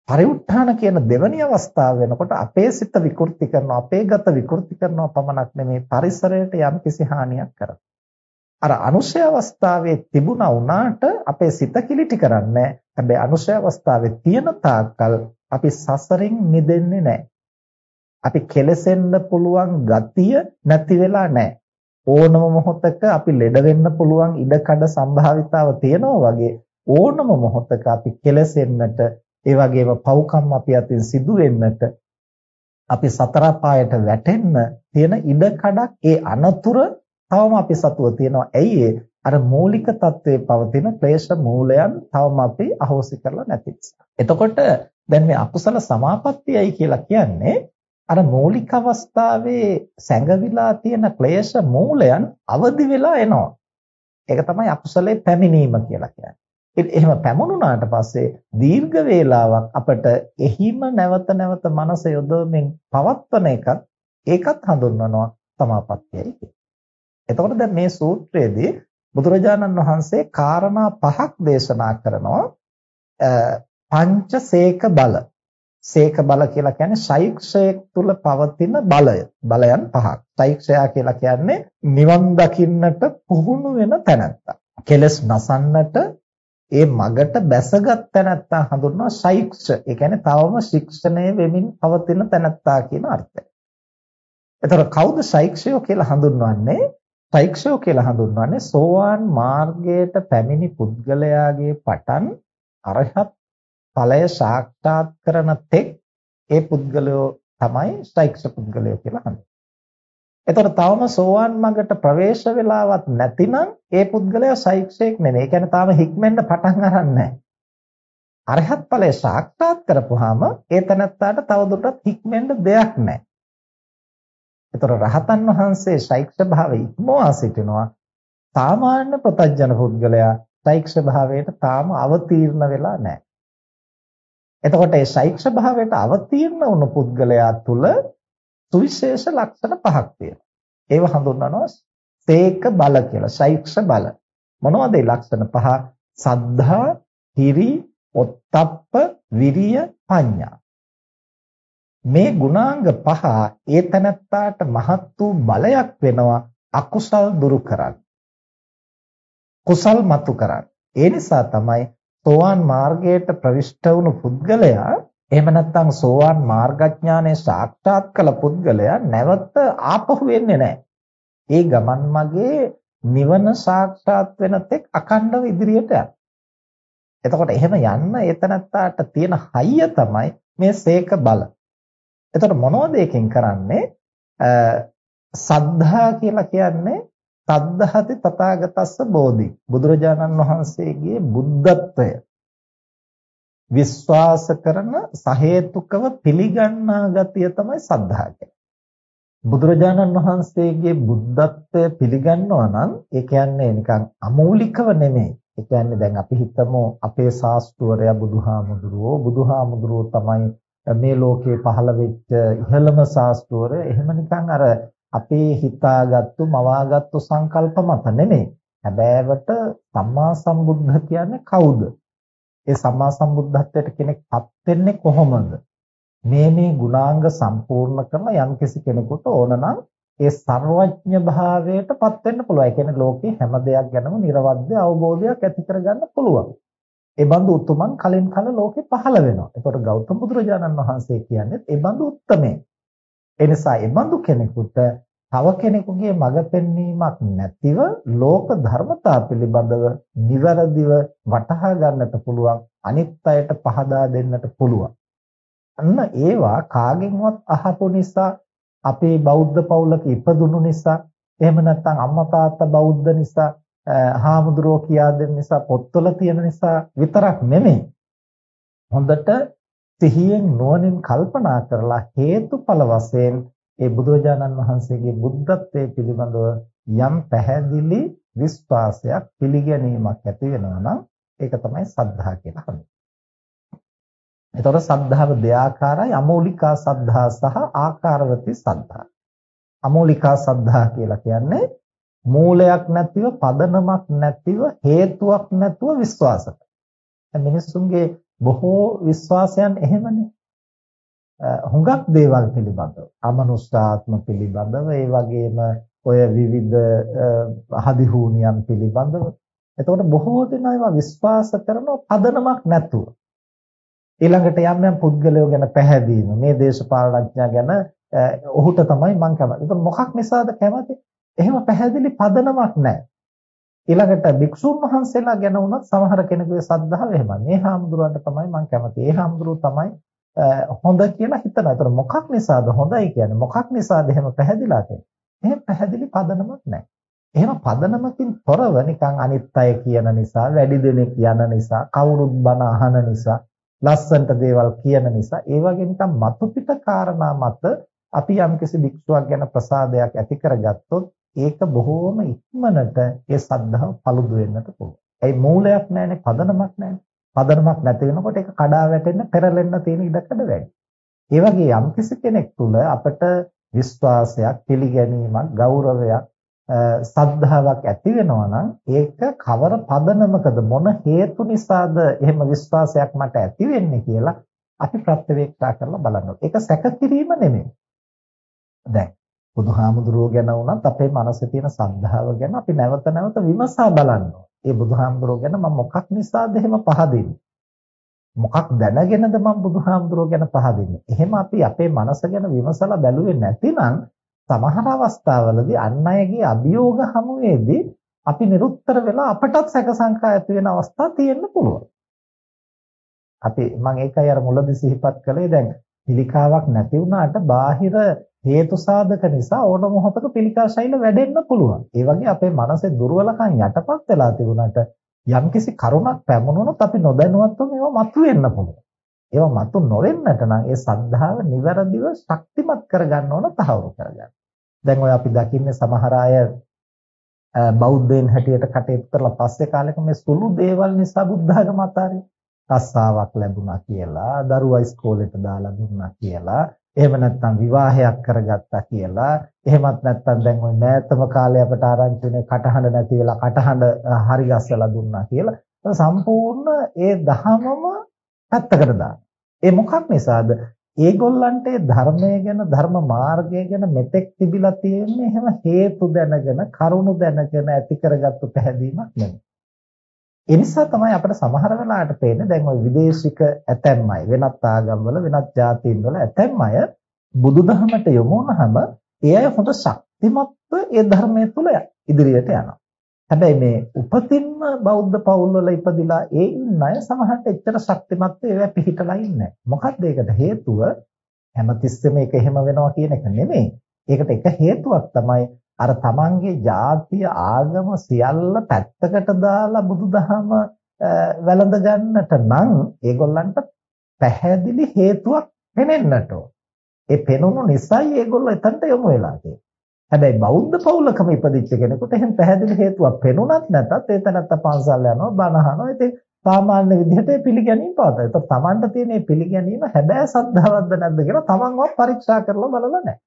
පරිඋත්ථාන කියන දෙවැනි අවස්ථාව වෙනකොට අපේ සිත විකෘති කරනවා අපේ ගත විකෘති කරනවා පමණක් නෙමේ පරිසරයට යම් කිසි හානියක් කරනවා. අර අනුශය අවස්ථාවේ තිබුණා වුණාට අපේ සිත කිලිටි කරන්නේ හැබැයි අනුශය අවස්ථාවේ තියෙන තාක්කල් අපි සසරින් මිදෙන්නේ නැහැ. අපි කෙලසෙන්න පුළුවන් ගතිය නැති වෙලා නැහැ. ඕනම මොහොතක අපි ලෙඩ වෙන්න පුළුවන් ඉඩකඩ සම්භාවිතාව තියෙනවා වගේ ඕනම මොහොතක අපි කෙලසෙන්නට ඒ වගේම පව්කම් අපි අතින් සිදු වෙන්නට අපි සතර පායට වැටෙන්න තියෙන ඉඩකඩක් ඒ අනතුරු තවම අපි සතුව තියෙනවා. ඇයි අර මූලික தત્ත්වයේ පවතින ක්ලේශ මූලයන් තවම අපි අහෝසි කරලා නැති නිසා. එතකොට දැන් මේ අකුසල සමාපත්තියයි කියලා කියන්නේ අර මූලික අවස්ථාවේ සැඟවිලා තියෙන ක්ලේශ මූලයන් අවදි වෙලා එනවා. ඒක තමයි අකුසලේ පැමිණීම කියලා කියන්නේ. එහෙම පැමුණුනාට පස්සේ දීර්ඝ වේලාවක් අපිට එහිම නැවත නැවත මනස යොදවමින් පවත්වන එකත් ඒකත් හඳුන්වනවා සමාපත්තියයි කියලා. එතකොට දැන් මේ සූත්‍රයේදී බුදුරජාණන් වහන්සේ කාරණා පහක් දේශනා කරනවා පංචසේක බල. සේක බල කියලා කියන්නේ ශෛක්ෂයක් තුල පවතින බලය. බලයන් පහක්. ශෛක්ෂයා කියලා කියන්නේ නිවන් දකින්නට පුහුණු වෙන තැනැත්තා. කෙලස් නසන්නට ඒ මගට බැසගත් තැනැත්තා හඳුන්වනවා ශෛක්ෂ. ඒ කියන්නේ තවම ශික්ෂණය වෙමින් පවතින තැනැත්තා කියන අර්ථය. එතකොට කවුද ශෛක්ෂයෝ කියලා හඳුන්වන්නේ? සෛක්ෂෝ කියලා හඳුන්වන්නේ සෝවාන් මාර්ගයට පැමිණි පුද්ගලයාගේ පටන් අරහත් ඵලය සාක්ෂාත් කරන තෙක් ඒ පුද්ගලයෝ තමයි සෛක්ෂ පුද්ගලයෝ කියලා හඳුන්වන්නේ. එතකොට තවම සෝවාන් මඟට ප්‍රවේශ වෙලාවත් නැතිනම් ඒ පුද්ගලයා සෛක්ෂයෙක් නෙමෙයි. ඒ කියන්නේ තාම හික්මෙන්න පටන් අරන් නැහැ. අරහත් ඵලය සාක්ෂාත් කරපුවාම ඒ තනත්තාට තවදුරටත් හික්මෙන්න දෙයක් නැහැ. ඒතර රහතන් වහන්සේ ශෛක්ෂ භාවය ඉක්මවා සිටිනවා. සාමාන්‍ය ප්‍රතඥ පුද්ගලයා ශෛක්ෂ භාවයට තාම අවතීර්ණ වෙලා නැහැ. එතකොට මේ ශෛක්ෂ භාවයට අවතීර්ණ වුණු පුද්ගලයා තුල සුවිශේෂ ලක්ෂණ පහක් තියෙනවා. ඒව හඳුන්වනවා සේක බල කියලා. ශෛක්ෂ බල. මොනවද ඒ ලක්ෂණ පහ? සද්ධා, හිරි, ඔත්තප්ප, විරිය, පඤ්ඤා. මේ ගුණාංග පහ ඒ තනත්තාට මහත් වූ බලයක් වෙනවා අකුසල් දුරු කරන්න. කුසල් මතු කරන්න. ඒ නිසා තමයි සෝවාන් මාර්ගයට ප්‍රවිෂ්ඨ වුණු පුද්ගලයා එහෙම නැත්නම් සෝවාන් මාර්ගඥානය සාක්ෂාත් කළ පුද්ගලයා නැවත ආපහු වෙන්නේ නැහැ. ඒ ගමන් මගේ නිවන සාක්ෂාත් වෙන තෙක් අඛණ්ඩව ඉදිරියට යනවා. එතකොට එහෙම යන්න ඒතනත්තාට තියෙන හයිය තමයි මේ සේක බල. එතකොට මොනවද ඒකෙන් කරන්නේ? සද්ධා කියලා කියන්නේ තද්ධහති තථාගතස්ස බෝධි. බුදුරජාණන් වහන්සේගේ බුද්ධත්වය විශ්වාස කරන සහේතුකව පිළිගන්නා ගතිය තමයි සද්ධා කියන්නේ. බුදුරජාණන් වහන්සේගේ බුද්ධත්වය පිළිගන්නවා නම් ඒ කියන්නේ නිකන් අමූලිකව නෙමෙයි. ඒ කියන්නේ දැන් අපි හිතමු අපේ ශාස්ත්‍රවරයා බුදුහාමුදුරුවෝ බුදුහාමුදුරුවෝ තමයි මේ ලෝකේ පහළ වෙච්ච ඉහළම ශාස්ත්‍රවර එහෙම නිකන් අර අපේ හිතාගත්තු මවාගත්තු සංකල්ප මත නෙමෙයි. හැබෑවට සම්මා සම්බුද්ධ කියන්නේ කවුද? ඒ සම්මා සම්බුද්ධත්වයට කෙනෙක්පත් වෙන්නේ කොහොමද? මේ මේ ගුණාංග සම්පූර්ණ කරන යම්කිසි කෙනෙකුට ඕනනම් ඒ සර්වඥ භාවයටපත් වෙන්න පුළුවන්. ඒ කියන්නේ ලෝකේ හැම දෙයක් ගැනම නිර්වද්‍ය අවබෝධයක් ඇති කරගන්න පුළුවන්. ඒ බඳු උතුමන් කලින් කල ලෝකේ පහළ වෙනවා. ඒකට ගෞතම බුදුරජාණන් වහන්සේ කියන්නේ ඒ බඳු උත්තමේ. ඒ නිසා ඒ බඳු කෙනෙකුට තව කෙනෙකුගේ මඟ පෙන්වීමක් නැතිව ලෝක ධර්මතා පිළිබඳව නිවැරදිව වටහා ගන්නට පුළුවන් අනිත් අයට පහදා දෙන්නට පුළුවන්. අන්න ඒවා කාගෙන්වත් අහපු නිසා අපේ බෞද්ධ පවුලක ඉපදුණු නිසා එහෙම නැත්නම් අම්මා තාත්තා බෞද්ධ නිසා හාමුදුරුවෝ කියා දෙන්න නිසා පොත්වල තියෙන නිසා විතරක් නෙමෙයි හොඳට සිහියෙන් නුවණින් කල්පනා කරලා හේතුඵල වශයෙන් ඒ බුදුරජාණන් වහන්සේගේ බුද්ධත්වයේ පිළිබඳව යම් පැහැදිලි විශ්වාසයක් පිළිගැනීමක් ඇති වෙනවා නම් ඒක තමයි සද්ධා කියලා හඳුන්වන්නේ. එතකොට සද්ධාව දෙආකාරයි අමෝලිකා සද්ධා සහ ආකාරවති සද්ධා. අමෝලිකා සද්ධා කියලා කියන්නේ මූලයක් නැතිව පදනමක් නැතිව හේතුවක් නැතුව විශ්වාස මිනිස්සුන්ගේ බොහෝ විශ්වාසයන් එහෙමනේ. හුඟක් දේවල් පිළිබඳව අමනුෂ්‍යාත්ම පිළිබඳව ඒ වගේම ඔය විවිධ හදිහූනියන් පිළිබඳව එතකොට බොහෝ දෙනා ඒවා විශ්වාස කරන පදනමක් නැතුව ඊළඟට යම් යම් පුද්ගලයෝ ගැන පැහැදීම මේ දේශපාලනඥයා ගැන ඔහුට තමයි මම කැමති. ඒක මොකක් නිසාද කැමති? එහෙම පැහැදිලි පදනමක් නැහැ. ඊළඟට භික්ෂුන් වහන්සේලා ගැන වුණත් සමහර කෙනෙකුගේ සද්ධාව එහෙමයි. මේ හාමුදුරුවන්ට තමයි මම කැමති. ඒ හාමුදුරුවෝ තමයි හොඳ කියලා හිතනවා. ඒතර මොකක් නිසාද හොඳයි කියන්නේ? මොකක් නිසාද එහෙම පැහැදිලා තියෙන්නේ? එහෙම පැහැදිලි පදනමක් නැහැ. එහෙම පදනමකින් තොරව නිකන් අනිත් අය කියන නිසා, වැඩි දෙනෙක් යන නිසා, කවුරුත් බන අහන නිසා, ලස්සන්ට දේවල් කියන නිසා, ඒ වගේ නිකන් මතු පිට කාරණා මත අපි යම්කිසි භික්ෂුවක් ගැන ප්‍රසාදයක් ඇති කරගත්තොත් ඒක බොහෝම ඉක්මනට ඒ සද්ධාව paludu වෙන්නට පුළුවන්. ඒ මූලයක් නැහැනේ පදනමක් නැහැනේ. පදනමක් නැති වෙනකොට ඒක කඩා වැටෙන්න පෙරලෙන්න තියෙන ඉඩකඩ වැඩි. ඒ වගේ යම්කිසි කෙනෙක් තුළ අපට විශ්වාසයක්, පිළිගැනීමක්, ගෞරවයක්, සද්ධාාවක් ඇති වෙනවා නම් ඒක කවර පදනමකද මොන හේතු නිසාද එහෙම විශ්වාසයක් මට ඇති වෙන්නේ කියලා අපි ප්‍රත්‍යවේක්ෂා කරලා බලන්න ඕනේ. ඒක සැකකිරීම නෙමෙයි. දැන් බුදුහාමුදුරුවෝ ගැන වුණත් අපේ මනසේ තියෙන සද්ධාව ගැන අපි නැවත නැවත විමසා බලන්න ඒ බුදුහාමුදුරුවෝ ගැන මම මොකක් නිසාද එහෙම පහදින්නේ? මොකක් දැනගෙනද මම බුදුහාමුදුරුවෝ ගැන පහදින්නේ? එහෙම අපි අපේ මනස ගැන විමසලා බැලුවේ නැතිනම් සමහර අවස්ථාවලදී අන් අයගේ අභියෝග හමුවේදී අපි නිරුත්තර වෙලා අපටත් සැක සංකා ඇති වෙන අවස්ථා තියෙන්න පුළුවන්. අපි මම ඒකයි අර මුලදී සිහිපත් කළේ දැන් පිළිකාවක් නැති වුණාට බාහිර හේතු සාධක නිසා ඕන මොහොතක පිළිකා ශෛල වැඩෙන්න පුළුවන්. ඒ වගේ අපේ මනසේ දුර්වලකම් යටපත් වෙලා තිබුණාට යම්කිසි කරුණක් පැමුණුනොත් අපි නොදැනුවත්වම ඒවා මතුවෙන්න පුළුවන්. ඒවා මතු නොවෙන්නට නම් ඒ සද්ධාව નિවරදිව ශක්තිමත් කරගන්න ඕන තහවුරු කරගන්න. දැන් ඔය අපි දකින්නේ සමහර අය බෞද්ධයන් හැටියට කටයුතු කරලා පස්සේ කාලෙක මේ සුළු දේවල් නිසා බුද්ධ ආගම අතාරින් රස්සාවක් ලැබුණා කියලා, දරුවා ඉස්කෝලේට දාලා දුන්නා කියලා එහෙම නැත්නම් විවාහයක් කරගත්තා කියලා එහෙමත් නැත්නම් දැන් ওই මෑතම කාලේ අපට ආරංචි වෙන කටහඬ නැති වෙලා කටහඬ හරි ගස්සලා දුන්නා කියලා සම්පූර්ණ ඒ දහමම පැත්තකට දාන. ඒ මොකක් නිසාද? ඒගොල්ලන්ට ධර්මය ගැන ධර්ම මාර්ගය ගැන මෙතෙක් තිබිලා තියෙන්නේ එහෙම හේතු දැනගෙන කරුණු දැනගෙන ඇති කරගත්තු පැහැදීමක් නෙමෙයි. ඒ නිසා තමයි අපිට සමහර වෙලාවට පේන්නේ දැන් ওই විදේශික ඇතැම් අය වෙනත් ආගම්වල වෙනත් ජාතීන් වල ඇතැම් අය බුදුදහමට යොමු වුනහම ඒ අය හොඳ ශක්තිමත්ව ඒ ධර්මයේ තුල ඉදිරියට යනවා. හැබැයි මේ උපතින්ම බෞද්ධ පවුල් වල ඉපදිලා ඒ ඉන්න අය සමහරට එච්චර ශක්තිමත් ඒවා පිළිහිටලා ඉන්නේ නැහැ. මොකක්ද ඒකට හේතුව? හැමතිස්සෙම ඒක එහෙම වෙනවා කියන එක නෙමෙයි. ඒකට එක හේතුවක් තමයි අර තමන්ගේ ජාතිය ආගම සියල්ල පැත්තකට දාලා බුදුදහම වැළඳ ගන්නට නම් ඒගොල්ලන්ට පැහැදිලි හේතුවක් පෙනෙන්නට ඒ පෙනුණු නිසායි ඒගොල්ලෝ එතනට යොමු වෙලා තියෙන්නේ. හැබැයි බෞද්ධ පවුලකම ඉපදිච්ච කෙනෙකුට එහෙම පැහැදිලි හේතුවක් පෙනුනත් නැතත් ඒ තැනත්ත පන්සල් යනවා බණ අහනවා. ඉතින් සාමාන්‍ය විදිහට ඒ පිළිගැනීම පවතයි. ඒත් තමන්ට තියෙන මේ පිළිගැනීම හැබැයි සද්ධාවත්ද නැද්ද කියලා තමන්වත් පරීක්ෂා කරලා බලලා නැහැ.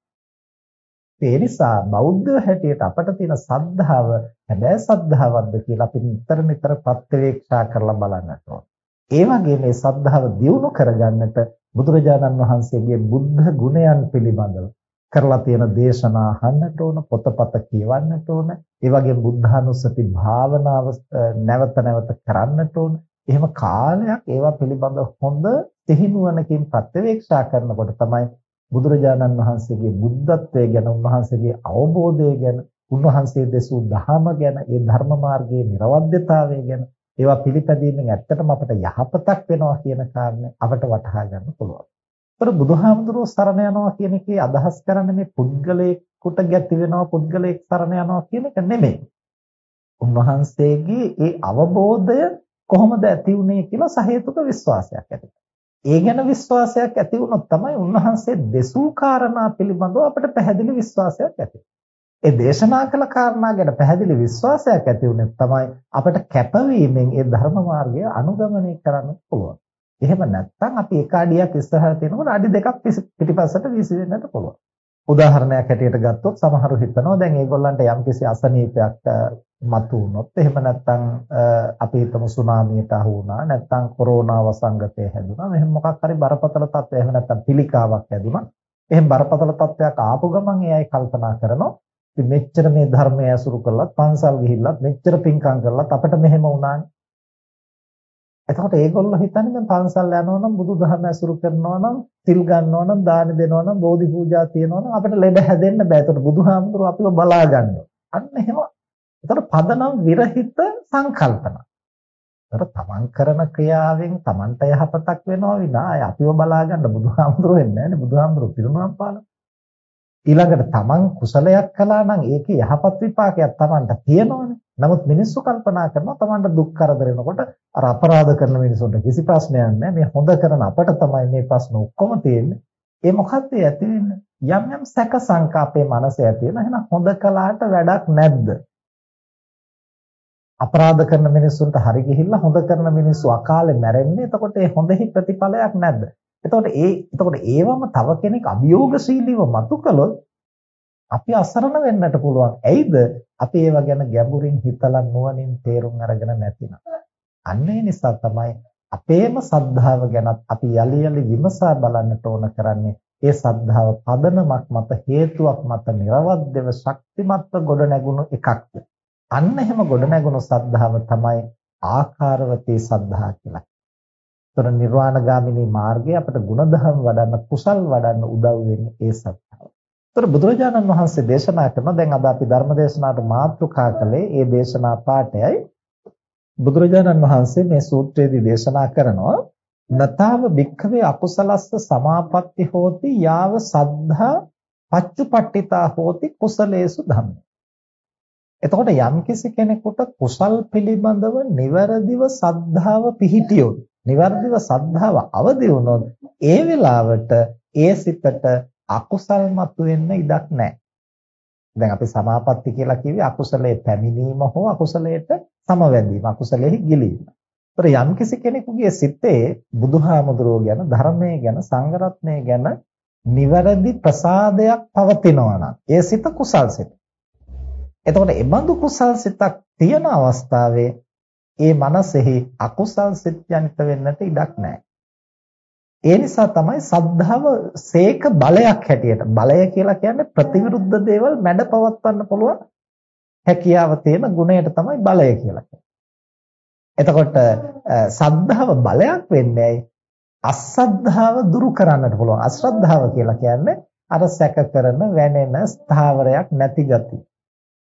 ඒ නිසා බෞද්ධ හැටියට අපට තියෙන සද්ධාව හැබැයි සද්ධාවක්ද කියලා අපි නිතර නිතර ප්‍රත්‍යවේක්ෂා කරලා බලන්නට ඕන. ඒ වගේ මේ සද්ධාව දියුණු කරගන්නට බුදුරජාණන් වහන්සේගේ බුද්ධ ගුණයන් පිළිබඳව කරලා තියෙන දේශනා අහන්නට ඕන පොතපත කියවන්නට ඕන ඒ වගේම බුද්ධානුස්සති භාවනාව නැවත නැවත කරන්නට ඕන එහෙම කාලයක් ඒවා පිළිබඳව හොඳ සිහිනුවණකින් ප්‍රත්‍යවේක්ෂා කරනකොට තමයි බුදුරජාණන් වහන්සේගේ බුද්ධත්වය ගැන උන්වහන්සේගේ අවබෝධය ගැන උන්වහන්සේ දෙසූ ධහම ගැන ඒ ධර්ම මාර්ගයේ නිර්වද්‍යතාවය ගැන ඒවා පිළිපැදීමෙන් ඇත්තටම අපට යහපතක් වෙනවා කියන කාරණේ අපට වටහා ගන්න පුළුවන්. ඒතර බුදුහාමුදුරුවෝ සරණ යනවා කියන එකේ අදහස් කරන්නේ මේ පුද්ගලයෙකුට ගැති වෙනවා පුද්ගලයෙක් සරණ යනවා කියන එක නෙමෙයි. උන්වහන්සේගේ ඒ අවබෝධය කොහොමද ඇති වුනේ කියලා සහේතුක විශ්වාසයක් ඇති ඒ ගැන විශ්වාසයක් ඇති වුණොත් තමයි උන්වහන්සේ දෙසූ කාරණා පිළිබඳව අපිට පැහැදිලි විශ්වාසයක් ඇති ඒ දේශනා කළ කාරණා ගැන පැහැදිලි විශ්වාසයක් ඇති වුණොත් තමයි අපිට කැපවීමෙන් ඒ ධර්ම මාර්ගය අනුගමනය කරන්න පුළුවන්. එහෙම නැත්නම් අපි එක අඩියක් ඉස්සරහට යනකොට අඩි දෙකක් පිටිපස්සට වීසි වෙන්නට පුළුවන්. උදාහරණයක් හැටියට ගත්තොත් සමහරු හිතනවා දැන් ඒගොල්ලන්ට යම්කිසි අසනීපයක් මතු වුණොත් එහෙම නැත්නම් අපි හිතමු සුනාමියට අහු වුණා නැත්නම් කොරෝනා වසංගතය හැදුනා. මෙහෙම මොකක් හරි බරපතල තත්ත්වයක් එහෙම නැත්නම් පිළිකාවක් හැදුනා. එහෙම බරපතල තත්ත්වයක් ආපු ගමන් ඒ අය කල්පනා කරනවා ඉතින් මෙච්චර මේ ධර්මය අසුරු කළත් පන්සල් ගිහිල්ලත් මෙච්චර පින්කම් කළත් අපිට මෙහෙම වුණානේ. එතකොට ඒගොල්ලෝ හිතන්නේ දැන් පන්සල් යනවා නම් බුදුදහම ඇසුරු කරනවා නම් තිල් ගන්නවා නම් දාන දෙනවා නම් බෝධි පූජා තියනවා නම් අපිට ලෙඩ හැදෙන්න බෑ. ඒතකොට බුදුහාමුදුරුවෝ අපිව බලා ගන්නවා. අන්න එහෙම ඒතර පදනම් විරහිත සංකල්පන. ඒතර තමන් කරන ක්‍රියාවෙන් තමන්ට යහපතක් වෙනවා විනා අය අපිව බලා ගන්න බුදුහාමුදුරුවෝ වෙන්නේ නැහැ නේ බුදුහාමුදුරුවෝ පිරුණම් පාන. ඊළඟට තමන් කුසලයක් කළා නම් ඒකේ යහපත් විපාකයක් තමන්ට තියෙනවනේ. නමුත් මිනිස්සු කල්පනා කරනවා තමන්ට දුක් කරදර වෙනකොට අර අපරාධ කරන මිනිසුන්ට කිසි ප්‍රශ්නයක් නැහැ. මේ හොඳ කරන අපට තමයි මේ ප්‍රශ්න ඔක්කොම තියෙන්නේ. ඒ මොකද්ද ඇති වෙන්නේ? යම් යම් සැක සංකාපේ මනසේ ඇති වෙන. එහෙනම් හොඳ කළාට වැඩක් නැද්ද? අපරාධ කරන මිනිස්සුන්ට හරි ගිහිල්ලා හොඳ කරන මිනිස්සු අකාලේ මැරෙන්නේ. එතකොට ඒ හොඳෙහි ප්‍රතිඵලයක් නැද්ද? එතකොට ඒ එතකොට ඒවම තව කෙනෙක් අභියෝගශීලීව මතු කළොත් අපි අසරණ වෙන්නට පුළුවන්. ඇයිද? අපි ඒව ගැන ගැඹුරින් හිතලා නුවණින් තේරුම් අරගෙන නැතිනම්. අන්න ඒ නිසා තමයි අපේම සද්ධාව ගැනත් අපි යලි යලි විමසා බලන්නට ඕන කරන්නේ. ඒ සද්ධාව පදනමක් මත හේතුවක් මත නිර්වද්‍යව ශක්තිමත්ව ගොඩ නැගුණු එකක්ද? අන්න එහෙම ගොඩනැගුණු සද්ධාව තමයි ආකාරවතී සද්ධා කියලා. ඒතර නිර්වාණගාමිනී මාර්ගය අපට ಗುಣධර්ම වඩන්න කුසල් වඩන්න උදව් වෙන්නේ ඒ සද්ධාව. ඒතර බුදුරජාණන් වහන්සේ දේශනා කරන දැන් අද අපි ධර්ම දේශනාවට මාතෘකා කළේ ඒ දේශනා පාඩයයි බුදුරජාණන් වහන්සේ මේ සූත්‍රයේදී දේශනා කරනවා නතාව භික්ඛවේ අකුසලස්ස සමාපatti හෝති යාව සද්ධා පච්චුපට්ඨිතා හෝති කුසලේසු ධම්මේ. එතකොට යම්කිසි කෙනෙකුට කුසල් පිළිබඳව නිවැරදිව සද්ධාව පිහිටියොත් නිවැරදිව සද්ධාව අවදි වුණොත් ඒ වෙලාවට ඒ සිතට අකුසල් මතුවෙන්න ඉඩක් නැහැ. දැන් අපි සමාපatti කියලා කිව්වේ අකුසලයේ පැමිණීම හෝ අකුසලයට සමවැදීම අකුසලෙහි ගිලීම. ඒතර යම්කිසි කෙනෙකුගේ සිතේ බුදුහාමුදුරුවෝ ගැන ධර්මයේ ගැන සංඝරත්නය ගැන නිවැරදි ප්‍රසාදයක් පවතිනවා නම් ඒ සිත කුසල් සිත. එතකොට ඒ බඳු කුසල් සිතක් තියෙන අවස්ථාවේ ඒ මනසෙහි අකුසල් සිත් ජනිත වෙන්නට ඉඩක් නැහැ. ඒ නිසා තමයි සද්ධාව සේක බලයක් හැටියට බලය කියලා කියන්නේ ප්‍රතිවිරුද්ධ දේවල් මැඩ පවත්වන්න පුළුවන් හැකියාව තියෙන ගුණයට තමයි බලය කියලා කියන්නේ. එතකොට සද්ධාව බලයක් වෙන්නේ අසද්ධාව දුරු කරන්නට පුළුවන්. අශ්‍රද්ධාව කියලා කියන්නේ අර සැක කරන වැනෙන ස්ථාවරයක් නැති ගතිය.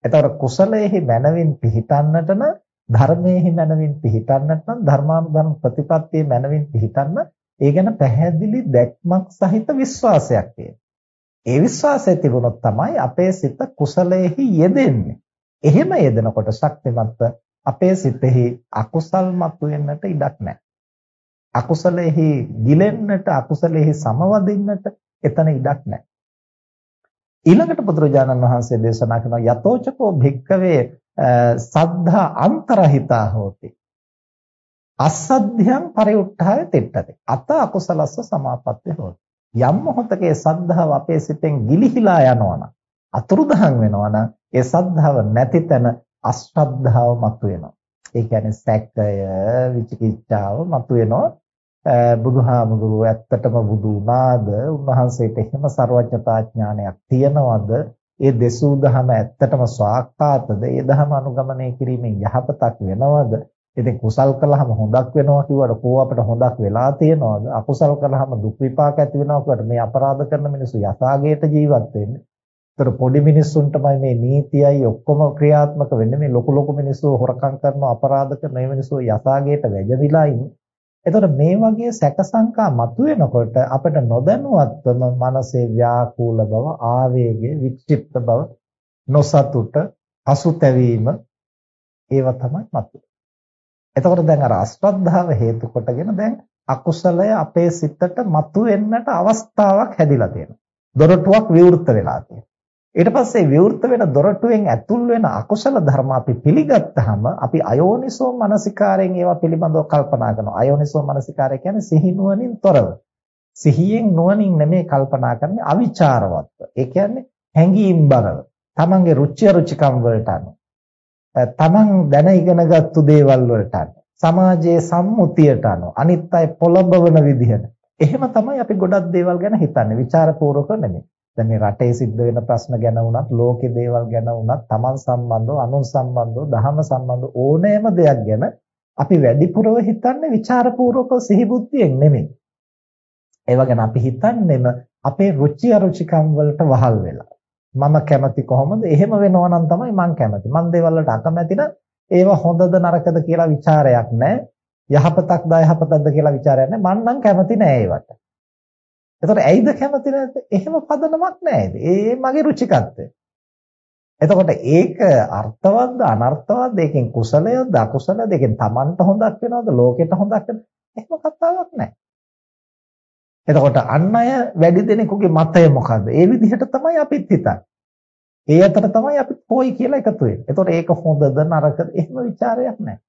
එතකොට කුසලයේහි මනවින් පිහිටන්නට නම් ධර්මයේහි මනවින් පිහිටන්නට නම් ධර්මානුධර්ම ප්‍රතිපත්තියේ මනවින් පිහිටන්න ඒ ගැන පැහැදිලි දැක්මක් සහිත විශ්වාසයක් ඒ විශ්වාසය තිබුණොත් තමයි අපේ සිත කුසලයේහි යෙදෙන්නේ. එහෙම යෙදෙනකොට ශක්තිමත්ව අපේ සිතෙහි අකුසල් මතුවෙන්නට ඉඩක් නැහැ. අකුසලෙහි ගිලෙන්නට අකුසලෙහි සමවදින්නට එතන ඉඩක් නැහැ. ඊළඟට බුදුරජාණන් වහන්සේ දේශනා කරන යතෝචකෝ භික්කවේ සද්ධා අන්තරහිතා හෝති අසද්ධයන් පරිඋත්ථාය තිට්ඨති අත අකුසලස්ස සමාපatti හෝති යම් මොහොතකේ සද්ධාව අපේ සිතෙන් ගිලිහිලා යනවනම් අතුරුදහන් වෙනවනම් ඒ සද්ධාව නැති තැන අශ්‍රද්ධාව මතුවෙනවා ඒ කියන්නේ සැකය විචිකිච්ඡාව මතුවෙනවා බුදුහාමුදුරුව ඇත්තටම බුදු වුණාද? උන්වහන්සේට එහෙම ਸਰවඥතා ඥානයක් තියනවද? ඒ දෙසූ දහම ඇත්තටම ස්වාක්කාතද? ඒ දහම අනුගමනය කිරීමෙන් යහපතක් වෙනවද? ඉතින් කුසල් කළාම හොඳක් වෙනවා කිව්වට කෝ අපිට හොඳක් වෙලා තියෙනවද? අකුසල් කළාම දුක් විපාක ඇති වෙනවා කිව්වට මේ අපරාධ කරන මිනිස්සු යථාගේට ජීවත් වෙන්නේ. ඒතර පොඩි මිනිස්සුන්ටමයි මේ නීතියයි ඔක්කොම ක්‍රියාත්මක වෙන්නේ. මේ ලොකු ලොකු මිනිස්සු හොරකම් කරනවා අපරාධ කරන මේ මිනිස්සු යථාගේට වැජවිලා ඉන්නේ. එතකොට මේ වගේ සැකසංකා මතුවෙනකොට අපිට නොදැනුවත්වම මනසේ ව්‍යාකූල බව, ආවේගය, වික්ෂිප්ත බව, නොසතුට, පසුතැවීම ඒවා තමයි මතුවෙන්නේ. එතකොට දැන් අර අශ්‍රද්ධාව හේතු කොටගෙන දැන් අකුසලය අපේ සිතට මතුවෙන්නට අවස්ථාවක් හැදිලා තියෙනවා. දොරටුවක් විවෘත වෙලා තියෙනවා. ඊට පස්සේ විවෘත වෙන දොරටුවෙන් ඇතුල් වෙන අකුසල ධර්ම අපි පිළිගත්තාම අපි අයෝනිසෝ මනසිකාරයෙන් ඒවා පිළිබඳව කල්පනා කරනවා. අයෝනිසෝ මනසිකාරය කියන්නේ සිහිනුවණින් තොරව. සිහියෙන් නුවණින් නෙමෙයි කල්පනා කරන්නේ අවිචාරවත්ව. ඒ කියන්නේ හැඟීම් බරව. තමන්ගේ රුචි අරුචිකම් වලට අනුව. තමන් දැන ඉගෙනගත්තු දේවල් වලට සමාජයේ සම්මුතියට අනුව අනිත් අය පොළඹවන විදිහට එහෙම තමයි අපි ගොඩක් දේවල් ගැන හිතන්නේ ਵਿਚාරපූර්වක නෙමෙයි. දැන් මේ රටේ සිද්ධ වෙන ප්‍රශ්න ගැන වුණත් ලෝකේ දේවල් ගැන වුණත් තමන් සම්බන්ධව අනුන් සම්බන්ධව දහම සම්බන්ධව ඕනෑම දෙයක් ගැන අපි වැඩිපුරව හිතන්නේ ਵਿਚාරපූර්වක සිහිබුද්ධියෙන් නෙමෙයි. ඒව ගැන අපි හිතන්නේම අපේ රුචි අරුචිකම් වලට වහල් වෙලා. මම කැමති කොහොමද? එහෙම වෙනවා නම් තමයි මං කැමති. මං දේවල් වලට අකමැති නම් ඒව හොඳද නරකද කියලා ਵਿਚාරයක් නැහැ. යහපතක්ද අයහපතක්ද කියලා ਵਿਚාරයක් නැහැ. මං නම් කැමති නැහැ ඒවට. එතකොට ඇයිද කැමති නැත්තේ? එහෙම පදනමක් නැහැද? ඒ මගේ රුචිකත්වය. එතකොට ඒක අර්ථවත්ද අනර්ථවත්ද? ඒකෙන් කුසලයද අකුසලද? ඒකෙන් Tamanට හොඳක් වෙනවද? ලෝකෙට හොඳක් වෙනවද? එහෙම කතාවක් නැහැ. එතකොට අන් අය වැඩි දෙනෙකුගේ මතය මොකද්ද? ඒ විදිහට තමයි අපිත් හිතන්නේ. ඒ අතර තමයි අපි කොයි කියලා එකතු වෙන්නේ. එතකොට ඒක හොඳද නරකද එහෙම ਵਿਚාරයක් නැහැ.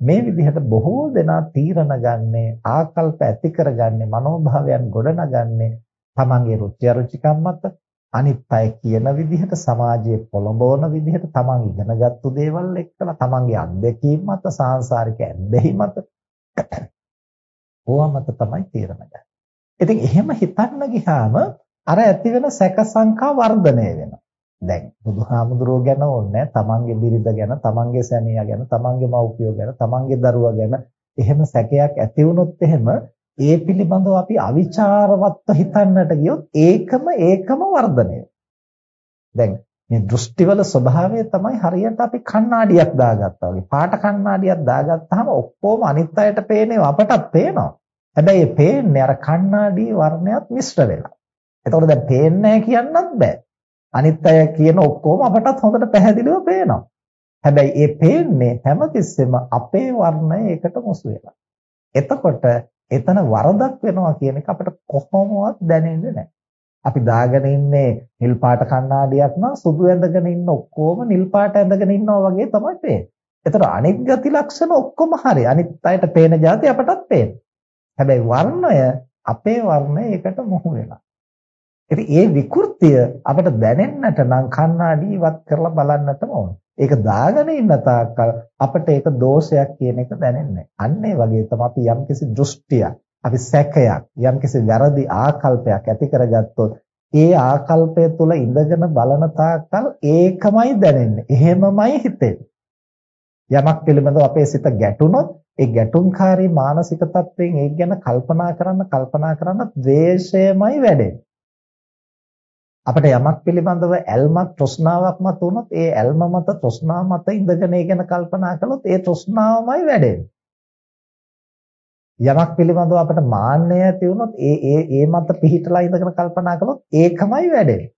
මේ විදිහට බොහෝ දෙනා තීරණ ගන්නේ ආකල්ප ඇති කරගන්නේ මනෝභාවයන් ගොඩනගන්නේ තමන්ගේ රුචි අරුචිකම් මත අනිත් අය කියන විදිහට සමාජයේ පොළඹවන විදිහට තමන් ඉගෙනගත්තු දේවල් එක්කලා තමන්ගේ අත්දැකීම් මත සාංශාරික ඇබ්බැහි මත ඕවා මත තමයි තීරණ ගන්නේ. ඉතින් එහෙම හිතන්න ගියාම අර ඇති වෙන සැක සංකා වර්ධනය වෙනවා. දැන් බුදුහාමුදුරුවෝ ගැන ඕනේ තමන්ගේ බිරිඳ ගැන, තමන්ගේ සැමියා ගැන, තමන්ගේ මව්පියෝ ගැන, තමන්ගේ දරුවා ගැන එහෙම සැකයක් ඇති වුණොත් එහෙම ඒ පිළිබඳව අපි අවිචාරවත්ව හිතන්නට ගියොත් ඒකම ඒකම වර්ධනය දැන් මේ දෘෂ්ටිවල ස්වභාවය තමයි හරියට අපි කණ්ණාඩියක් දාගත්තා වගේ. පාට කණ්ණාඩියක් දාගත්තාම ඔක්කොම අනිත් අයට පේන්නේ අපටත් පේනවා. හැබැයි ඒ පේන්නේ අර කණ්ණාඩි වර්ණයත් මිශ්‍ර වෙලා. එතකොට දැන් පේන්නේ නැහැ කියන්නත් බෑ. අනිත් අය කියන ඔක්කොම අපටත් හොඳට පැහැදිලිව පේනවා. හැබැයි ඒ පේන්නේ හැමතිස්සෙම අපේ වර්ණය ඒකට මුසු වෙලා. එතකොට එතන වරදක් වෙනවා කියන එක අපිට කොහොමවත් දැනෙන්නේ නැහැ. අපි දාගෙන ඉන්නේ නිල් පාට කණ්ණාඩියක් නම් සුදු ඇඳගෙන ඉන්න ඔක්කොම නිල් පාට ඇඳගෙන ඉන්නවා වගේ තමයි පේන්නේ. ඒතර අනිත් ගති ලක්ෂණ ඔක්කොම හරි. අනිත් අයට පේන જાති අපටත් පේනවා. හැබැයි වර්ණය අපේ වර්ණය ඒකට මොහු වෙලා. ඉතින් ඒ විකෘතිය අපිට දැනෙන්නට නම් කණ්ණාඩි ඉවත් කරලා බලන්නටම ඕන. ඒක දාගෙන ඉන්න තාක්කල් අපිට ඒක දෝෂයක් කියන එක දැනෙන්නේ අන්න ඒ වගේ තමයි අපි යම්කිසි දෘෂ්ටියක්, අපි සැකයක්, යම්කිසි වැරදි ආකල්පයක් ඇති කරගත්තොත් ඒ ආකල්පය තුළ ඉඳගෙන බලන තාක්කල් ඒකමයි දැනෙන්නේ. එහෙමමයි හිතෙන්නේ. යමක් පිළිබඳව අපේ සිත ගැටුණොත් ඒ ගැටුම්කාරී මානසික තත්වයෙන් ඒක ගැන කල්පනා කරන්න කල්පනා කරන්න ද්වේෂයමයි වැඩෙන්නේ. අපිට යමක් පිළිබඳව ඇල්මක් තෘෂ්ණාවක් මත වුණොත් ඒ ඇල්ම මත තෘෂ්ණාව මත ඉඳගෙන ඒ ගැන කල්පනා කළොත් ඒ තෘෂ්ණාවමයි වැඩෙන්නේ. යමක් පිළිබඳව අපිට මාන්නය ඇති වුණොත් ඒ ඒ ඒ මත පිහිටලා ඉඳගෙන කල්පනා කළොත් ඒකමයි වැඩෙන්නේ.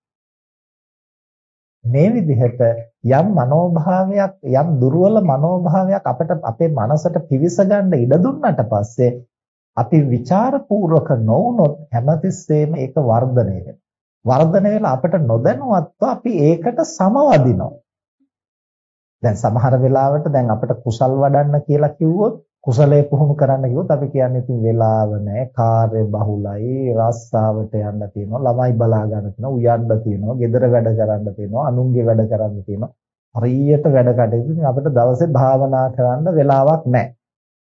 මේ විදිහට යම් මනෝභාවයක් යම් දුර්වල මනෝභාවයක් අපිට අපේ මනසට පිවිස ගන්න ඉඩ දුන්නට පස්සේ අපි ਵਿਚාරපූර්වක නොවුනොත් හැමතිස්සෙම ඒක වර්ධනය වෙනවා. වර්ධනය වෙලා අපිට නොදැනුවත්ව අපි ඒකට සමවදිනවා. දැන් සමහර වෙලාවට දැන් අපිට කුසල් වඩන්න කියලා කිව්වොත් කුසලයේ පුහුණු කරන්න කිව්වොත් අපි කියන්නේ ඉතින් වෙලාව නැහැ කාර්ය බහුලයි රස්සාවට යන්න තියෙනවා ළමයි බලා ගන්න තියෙනවා උයන්න තියෙනවා ගෙදර වැඩ කරන්න තියෙනවා අනුන්ගේ වැඩ කරන්න තියෙනවා. හරියට වැඩ කටයුතු ඉතින් අපිට දවසේ භාවනා කරන්න වෙලාවක් නැහැ.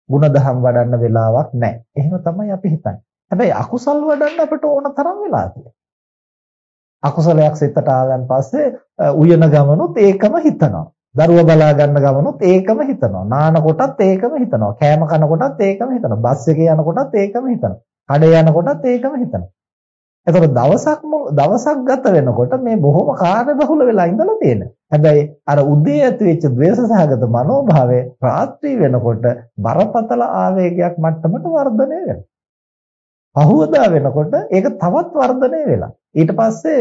ಗುಣධම් වඩන්න වෙලාවක් නැහැ. එහෙම තමයි අපි හිතන්නේ. හැබැයි අකුසල් වඩන්න අපිට ඕන තරම් වෙලා තියෙනවා. අකුසලයක් සිතට ආවන් පස්සේ උයන ගමනොත් ඒකම හිතනවා. දරුවා බලා ගන්න ගමනොත් ඒකම හිතනවා. නාන කොටත් ඒකම හිතනවා. කෑම කන කොටත් ඒකම හිතනවා. බස් එකේ යන කොටත් ඒකම හිතනවා. කඩේ යන කොටත් ඒකම හිතනවා. එතකොට දවසක් දවසක් ගත වෙනකොට මේ බොහොම කාර්යබහුල වෙලා ඉඳලා තියෙන. හැබැයි අර උදේ ඇති වෙච්ච ද්වේෂසහගත මනෝභාවය රාත්‍රී වෙනකොට බරපතල ආවේගයක් මට්ටමට වර්ධනය වෙනවා. පහුවදා වෙනකොට ඒක තවත් වර්ධනය වෙලා. ඊට පස්සේ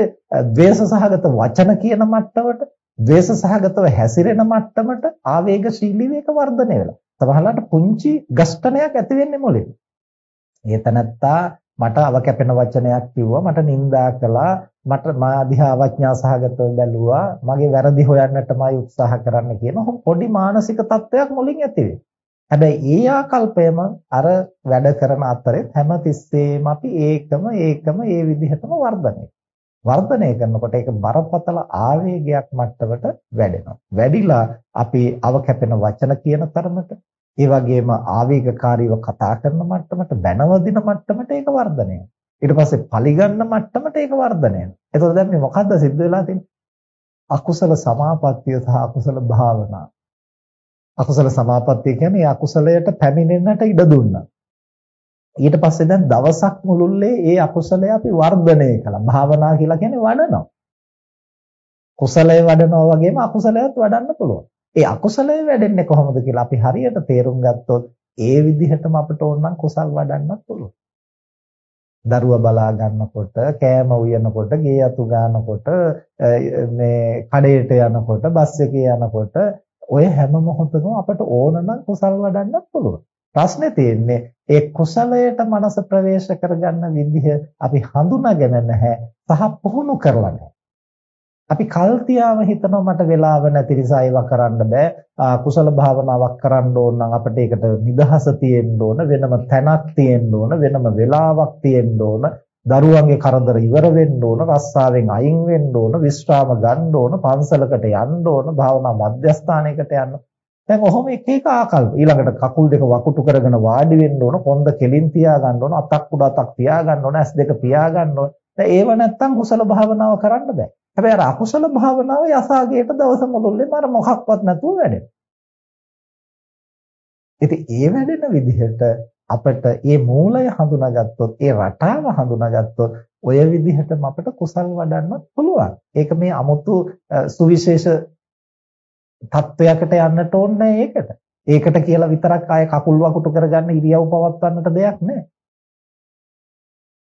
ද්වේෂසහගත වචන කියන මට්ටමට, ද්වේෂසහගතව හැසිරෙන මට්ටමට ආවේගශීලීව ඒක වර්ධනය වෙලා. සමහරවිට පුංචි ගස්ඨනයක් ඇති වෙන්නේ මොලේ. ඒ තනත්තා මට අව කැපෙන වචනයක් කිව්වා මට නිඳා කළා මට මා දිහා අවඥා සහගතව බැලුවා මගේ වැරදි හොයන්නටමයි උත්සාහ කරන්න කියන පොඩි මානසික තත්වයක් මුලින් ඇති හැබැයි ඒ ආකල්පයම අර වැඩ කරන අතරේ හැමතිස්සෙම අපි ඒකම ඒකම ඒ විදිහටම වර්ධනය වර්ධනය කරනකොට ඒක බරපතල ආවේගයක් මට්ටමට වැඩෙනවා. වැඩිලා අපි අව කැපෙන වචන කියන තරමට ඒ වගේම ආවේගකාරීව කතා කරන මට්ටමට බැනවදින මට්ටමට ඒක වර්ධනය ඊට පස්සේ පරිගන්න මට්ටමට ඒක වර්ධනය එතකොට දැන් මේ මොකද්ද සිද්ධ වෙලා තියෙන්නේ? අකුසල සමාපත්තිය සහ අකුසල භාවනා. අකුසල සමාපත්තිය කියන්නේ අකුසලයට පැමිණෙන්නට ඉඩ දුන්නා. ඊට පස්සේ දැන් දවසක් මුළුල්ලේ ඒ අකුසලය අපි වර්ධනය කළා. භාවනා කියලා කියන්නේ වඩනවා. කුසලය වඩනවා වගේම අකුසලයත් වඩන්න පුළුවන්. ඒ අකුසලය වැඩෙන්නේ කොහොමද කියලා අපි හරියට තේරුම් ගත්තොත් ඒ විදිහටම අපිට ඕනනම් කුසල් වඩන්නත් පුළුවන්. දරුවා බලා ගන්නකොට, කෑම උයනකොට, ගේ අතු ගන්නකොට, මේ කඩේට යනකොට, බස් එකේ යනකොට ඔය හැම මොහොතකම අපට ඕනනම් කුසල් වඩන්නත් පුළුවන්. ප්‍රශ්නේ තියෙන්නේ ඒ කුසලයට මනස ප්‍රවේශ කරගන්න විදිහ අපි හඳුනාගෙන නැහැ සහ පුහුණු කරලා නැහැ. අපි කල් තියාම හිතනවා මට වෙලාව නැති නිසා ඒවා කරන්න බෑ කුසල භාවනාවක් කරන්න ඕන නම් අපිට ඒකට නිදහස තියෙන්න ඕන වෙනම තැනක් තියෙන්න ඕන වෙනම වෙලාවක් තියෙන්න ඕන දරුවන්ගේ කරදර ඉවර වෙන්න ඕන රස්සාවෙන් අයින් වෙන්න ඕන විශ්‍රාම ගන්න ඕන පන්සලකට යන්න ඕන භාවනා මධ්‍යස්ථානයකට යන්න දැන් ඔහොම එක එක ආකල්ප ඊළඟට කකුල් දෙක වකුටු කරගෙන වාඩි වෙන්න ඕන කොන්ද කෙලින් තියා ගන්න ඕන අතක් උඩ අතක් තියා ගන්න ඕන ඇස් දෙක පියා ගන්න ඕන දැන් ඒව නැත්තම් කුසල භාවනාව කරන්න බෑ හැබැයි අර අකුසල භාවනාව යසාගේට දවස මුළුල්ලේම අර මොකක්වත් නැතුව වැඩෙනවා. ඉතින් ඒ වැඩෙන විදිහට අපිට මේ මූලය හඳුනාගත්තොත් ඒ රටාව හඳුනාගත්තොත් ඔය විදිහටම අපිට කුසල් වඩන්නත් පුළුවන්. ඒක මේ 아무තු සුවිශේෂ තත්වයකට යන්නට ඕනේ ඒකට. ඒකට කියලා විතරක් ආය කකුල් වකුටු කරගන්න ඉරියව් පවත්වන්නට දෙයක් නැහැ.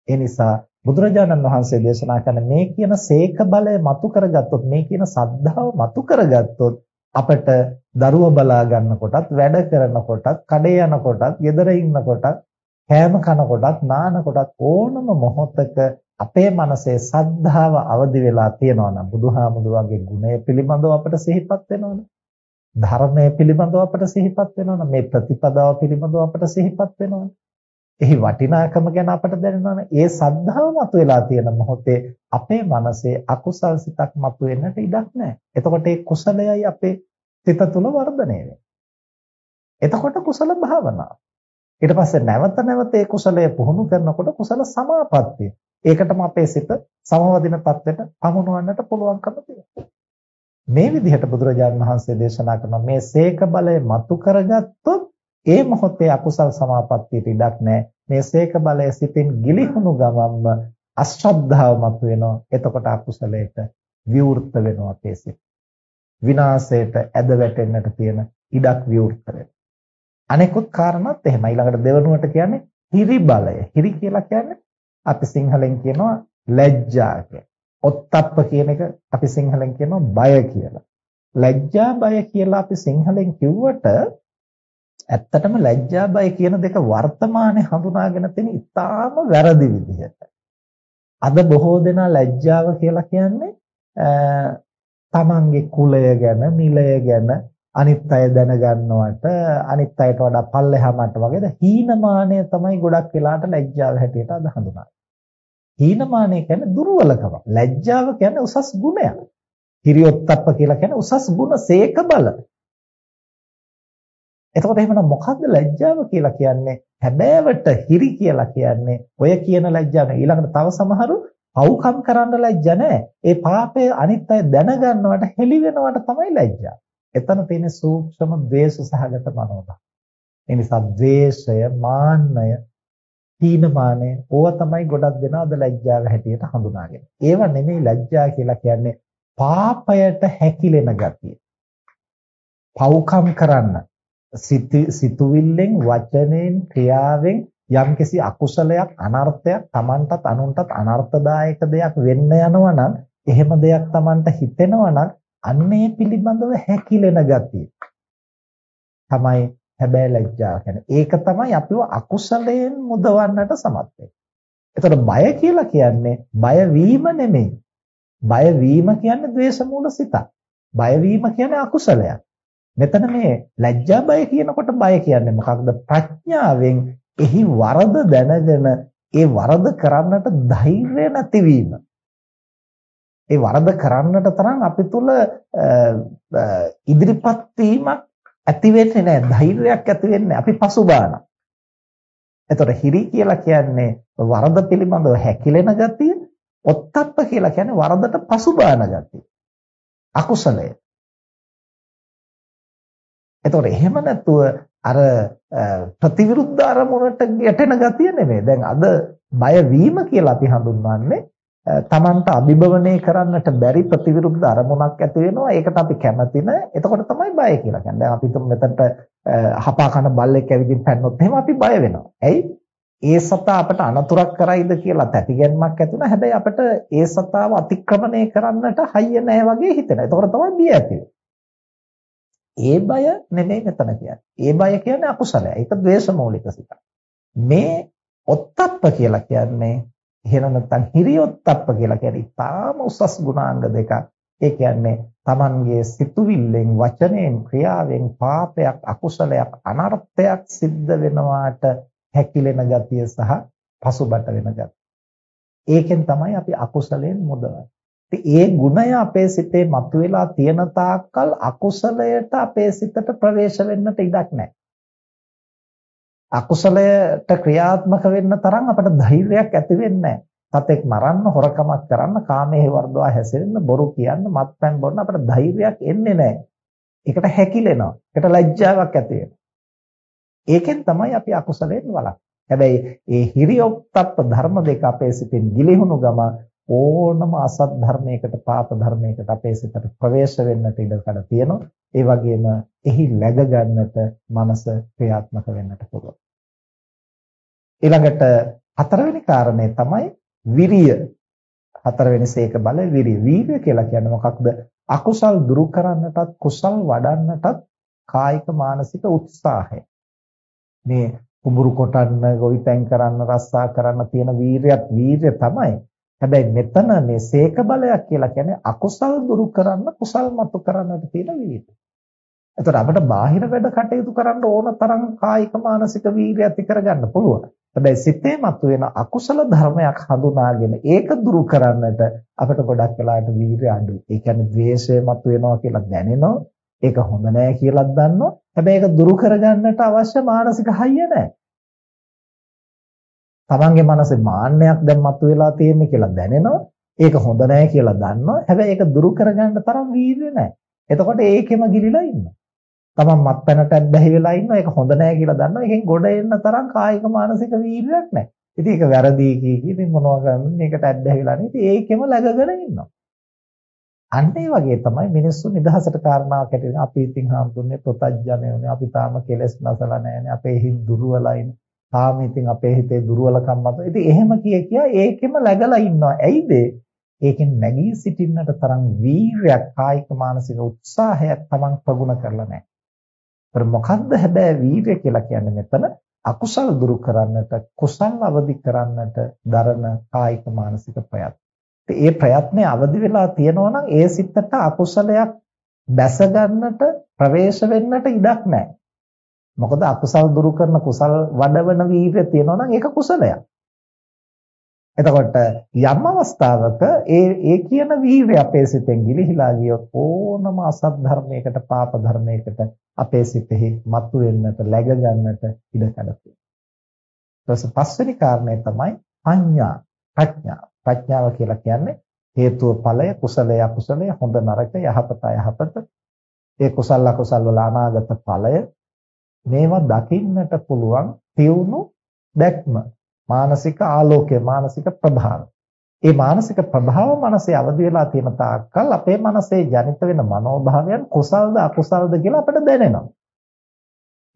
ඒ නිසා බුදුරජාණන් වහන්සේ දේශනා කරන මේ කියන සේක බලය මතු කරගත්තොත් මේ කියන සද්ධාව මතු කරගත්තොත් අපිට දරුව බලා ගන්නකොටත් වැඩ කරනකොටත් කඩේ යනකොටත් ගෙදර ඉන්නකොටත් කෑම කනකොටත් නානකොටත් ඕනම මොහොතක අපේ මනසේ සද්ධාව අවදි වෙලා තියෙනවා නම් බුදුහාමුදුරන්ගේ ගුණය පිළිබඳව අපට සිහිපත් වෙනවනේ ධර්මය පිළිබඳව අපට සිහිපත් වෙනවනේ මේ ප්‍රතිපදාව පිළිබඳව අපට සිහිපත් වෙනවනේ එහි වටිනාකම ගැන අපට දැනෙනවනේ. ඒ සද්ධාව මතුවලා තියෙන මොහොතේ අපේ මනසේ අකුසල් සිතක් මතුවෙන්නට ඉඩක් නැහැ. එතකොට ඒ කුසලයයි අපේ සිත තුළ වර්ධනය එතකොට කුසල භාවනාව. ඊට පස්සේ නැවත නැවත ඒ කුසලය පුහුණු කරනකොට කුසල සමාපත්තිය. ඒකටම අපේ සිත සමවදින තත්ත්වයට පමුණවන්නට පුළුවන්කම තියෙනවා. මේ විදිහට බුදුරජාණන් වහන්සේ දේශනා කරන මේ සේක බලය මතු කරගත්තොත් ඒ මොහොතේ අකුසල් සමාපත්තියට ඉඩක් නැහැ. මේ සේක බලය සිතින් ගිලිහුණු ගමන්ම අශ්‍රද්ධාව මතුවෙනවා. එතකොට අකුසලයට විවෘත වෙනවා අපේ සිත. විනාශයට ඇද වැටෙන්නට තියෙන ඉඩක් විවෘත වෙනවා. අනෙකුත් කාරණාත් එහෙමයි. ඊළඟට දෙවනුවට කියන්නේ හිරි බලය. හිරි කියලා කියන්නේ අපි සිංහලෙන් කියනවා ලැජ්ජා කියලා. ඔත්තප්ප කියන එක අපි සිංහලෙන් කියනවා බය කියලා. ලැජ්ජා බය කියලා අපි සිංහලෙන් කිව්වට ඇත්තටම ලැජ්ජා බය කියන දෙක වර්තමානයේ හඳුනාගෙන තියෙන ඉතාම වැරදි විදිහට. අද බොහෝ දෙනා ලැජ්ජාව කියලා කියන්නේ තමන්ගේ කුලය ගැන, නිලය ගැන අනිත් අය දැනගන්නවට අනිත් අයට වඩා පල්ලෙහාමට වගේද හීනමානය තමයි ගොඩක් වෙලාට ලැජ්ජාව හැටියට අද හඳුනන්නේ. හීනමානය කියන්නේ දුර්වලකම. ලැජ්ජාව කියන්නේ උසස් ගුණයක්. හිරියොත්ප්ප කියලා කියන්නේ උසස් ගුණ සේක බල. එතකොට එහෙමනම් මොකද්ද ලැජ්ජාව කියලා කියන්නේ? හැබෑවට හිරි කියලා කියන්නේ ඔය කියන ලැජ්ජාව නෙවෙයි. ඊළඟට තව සමහරු පව්කම් කරන්න ලැජ්ජ නැහැ. ඒ පාපය අනිත් අය දැනගන්නවට හෙලි වෙනවට තමයි ලැජ්ජා. එතන තියෙන සූක්ෂම ද්වේෂ සහගත මනෝභාව. ඒ නිසා ද්වේෂය, මාන්නය, තීනමානය ඕවා තමයි ගොඩක් දෙනා අද ලැජ්ජාව හැටියට හඳුනාගෙන. ඒව නෙමෙයි ලැජ්ජා කියලා කියන්නේ පාපයට හැකිලෙන ගතිය. පව්කම් කරන්න සිතුවිල්ලෙන් වචනෙන් ක්‍රියාවෙන් යම්කිසි අකුසලයක් අනර්ථයක් Tamanටත් අනුන්ටත් අනර්ථදායක දෙයක් වෙන්න යනවා නම් එහෙම දෙයක් Tamanට හිතෙනවා නම් අන්නේ පිළිබඳව හැකිලෙන ගතිය තමයි හැබැයි ලැජ්ජාව කියන්නේ. ඒක තමයි අපිව අකුසලයෙන් මුදවන්නට සමත් වෙන්නේ. එතකොට බය කියලා කියන්නේ බය වීම නෙමෙයි. බය වීම කියන්නේ ද්වේෂ මූල සිතක්. බය වීම කියන්නේ අකුසලයක්. මෙතන මේ ලැජ්ජා බය කියනකොට බය කියන්නේ මොකක්ද? ප්‍රඥාවෙන් එහි වරද දැනගෙන ඒ වරද කරන්නට ධෛර්යය නැතිවීම. ඒ වරද කරන්නට තරම් අපි තුල ඉදිරිපත් වීමක් ඇති වෙන්නේ නැහැ. ධෛර්යයක් ඇති වෙන්නේ අපි පසුබාන. එතකොට හිරි කියලා කියන්නේ වරද පිළිබඳව හැකිලෙන ගතිය. ඔත්තප්ප කියලා කියන්නේ වරදට පසුබාන ගතිය. අකුසලය. එතකොට එහෙම නැතුව අර ප්‍රතිවිරුද්ධ අරමුණට ගැටෙන ගතිය නෙමෙයි. දැන් අද බය වීම කියලා අපි හඳුන්වන්නේ තමන්ට අභිභවනය කරන්නට බැරි ප්‍රතිවිරුද්ධ අරමුණක් ඇති වෙනවා. ඒකට අපි කැමති නැහැ. එතකොට තමයි බය කියලා කියන්නේ. දැන් අපි තුමු මෙතනට හපා කන බල්ලෙක් ඇවිදින් පැන්නොත් එහෙම අපි බය වෙනවා. ඇයි? ඒ සතා අපට අනතුරක් කරයිද කියලා තැතිගැන්මක් ඇති වෙනවා. හැබැයි අපිට ඒ සතාව අතික්‍රමණය කරන්නට හයිය නැහැ වගේ හිතෙනවා. එතකොට තමයි බිය ඇති ඒ බය නෙමෙයි මෙතන කියන්නේ. ඒ බය කියන්නේ අකුසලයි. ඒක ද්වේෂ මූලික සිතක්. මේ ඔත්තප්ප කියලා කියන්නේ එහෙනම් නැත්නම් හිරියොත්ප්ප කියලා කියන්නේ තාම උසස් ගුණාංග දෙකක්. ඒ කියන්නේ Tamanගේ සිතුවිල්ලෙන් වචනයෙන් ක්‍රියාවෙන් පාපයක් අකුසලයක් අනර්ථයක් සිද්ධ වෙනවාට හැකිලෙන ගතිය සහ පසුබට වෙන ගතිය. ඒකෙන් තමයි අපි අකුසලයෙන් මුදවන්නේ. ඒ ගුණය අපේ සිතේ මතුවලා තියෙන තාක්කල් අකුසලයට අපේ සිතට ප්‍රවේශ වෙන්නට ඉඩක් නැහැ. අකුසලයට ක්‍රියාත්මක වෙන්න තරම් අපට ධෛර්යයක් ඇති වෙන්නේ සතෙක් මරන්න, හොරකමක් කරන්න, කාමයේ වර්ධවා හැසිරෙන්න, බොරු කියන්න, මත්පැන් බොන්න අපට ධෛර්යයක් එන්නේ නැහැ. ඒකට හැකිලෙනවා. ඒකට ලැජ්ජාවක් ඇති ඒකෙන් තමයි අපි අකුසලයෙන් වළක්වන්නේ. හැබැයි ඒ හිරියොත්ප්ප ධර්ම දෙක අපේ සිතින් ගිලිහුණු ගම ඕනම අසත් ධර්මයකට පාප ධර්මයකට අපේ සිතට ප්‍රවේශ වෙන්නට ඉඩකඩ තියෙනවා. ඒ වගේම එහි läග ගන්නට මනස ක්‍රියාත්මක වෙන්නට පුළුවන්. ඊළඟට හතරවෙනි කාරණය තමයි විරිය. හතරවෙනි සීක බල විරිය. වීර්ය කියලා කියන්නේ මොකක්ද? අකුසල් දුරු කරන්නටත් කුසල් වඩන්නටත් කායික මානසික උත්සාහය. මේ කුඹුරු කොටන්න, ගොවිතැන් කරන්න, රස්සා කරන්න තියෙන වීරියත් වීර්ය තමයි. හැබැයි මෙතන මේ සීක බලයක් කියලා කියන්නේ අකුසල් දුරු කරන්න, කුසල් මතු කරන්නට තියෙන වීර්යය. එතකොට අපිට බාහිර වැඩ කටයුතු කරන්න ඕන තරම් කායික මානසික වීර්යය ඇති කරගන්න පුළුවන්. හැබැයි සිතේ මතුවෙන අකුසල ධර්මයක් හඳුනාගෙන ඒක දුරු කරන්නට අපිට ගොඩක් වෙලාවට වීර්යය අඩුයි. ඒ කියන්නේ ද්වේෂය මතුවෙනවා කියලා දැනෙනවා. ඒක හොඳ නෑ කියලාත් දන්නවා. හැබැයි ඒක දුරු කරගන්නට අවශ්‍ය මානසික හයිය නෑ. තමන්ගේ මනසේ මාන්නයක් දැන් මතුවලා තියෙන්නේ කියලා දැනෙනවා. ඒක හොඳ නෑ කියලා දන්නවා. හැබැයි ඒක දුරු කරගන්න තරම් වීර්ය නෑ. එතකොට ඒකෙම ගිලිලා ඉන්නවා. තමන් මත්පැනට ඇබ්බැහි වෙලා ඉන්නවා. ඒක හොඳ නෑ කියලා දන්නවා. ඒකෙන් ගොඩ එන්න තරම් කායික මානසික වීර්යයක් නෑ. ඉතින් ඒක වැරදි කී කී ඉතින් මොනවා කරන්නේ? මේකට ඇබ්බැහි වෙලා නේ. ඉතින් ඒකෙම läගගෙන ඉන්නවා. අන්න ඒ වගේ තමයි මිනිස්සු නිදහසට කාරණාවක් ඇති අපි ඉතින් හාමුදුරනේ ප්‍රත්‍යඥයෝනේ අපි තාම කෙලස් නැසලා නැහැනේ අපේ හිත දුර්වලයිනේ. තාම ඉතින් අපේ හිතේ දුර්වලකම් මත. ඉතින් එහෙම කිය කිය ඒකෙම läගලා ඉන්නවා. ඇයිද? ඒකෙන් නැගී සිටින්නට තරම් වීරයක් කායික මානසික උත්සාහයක් තමන් ප්‍රගුණ කරලා නැහැ. ඒතර මොකද්ද හැබැයි වීර්ය කියලා කියන්නේ මෙතන? අකුසල් දුරු කරන්නට කුසල් අවදි කරන්නට දරන කායික මානසික ප්‍රයත්න. ඒ ප්‍රයත්නේ අවදි වෙලා තියෙනවා නම් ඒ සිතට අකුසලයක් දැස ගන්නට ප්‍රවේශ වෙන්නට ඉඩක් නැහැ. මොකද අකුසල් දුරු කරන කුසල් වඩවන වීර්ය තියෙනවා නම් ඒක කුසලයක්. එතකොට යම් අවස්ථාවක ඒ ඒ කියන වීර්ය අපේ සිතෙන් ගිලිහිලා ගියොත් ඕනම අසත් ධර්මයකට පාප ධර්මයකට අපේ සිතෙහි මතුවෙන්නට läග ගන්නට ඉඩ කඩතුයි. ඊට පස්වෙනි කාරණය තමයි පඤ්ඤා ප්‍රඥා. ප්‍රඥාව කියලා කියන්නේ හේතුව ඵලය කුසලය අකුසලය හොඳ නරක යහපත අයහපත ඒ කුසල අකුසල වල අනාගත ඵලය මේවා දකින්නට පුළුවන් තියුණු දැක්ම මානසික ආලෝකය මානසික ප්‍රභාව. ඒ මානසික ප්‍රභාව මනසේ අවදි වෙලා තියෙන තාක්කල් අපේ මනසේ ජනිත වෙන මනෝභාවයන් කුසල්ද අකුසල්ද කියලා අපිට දැනෙනවා.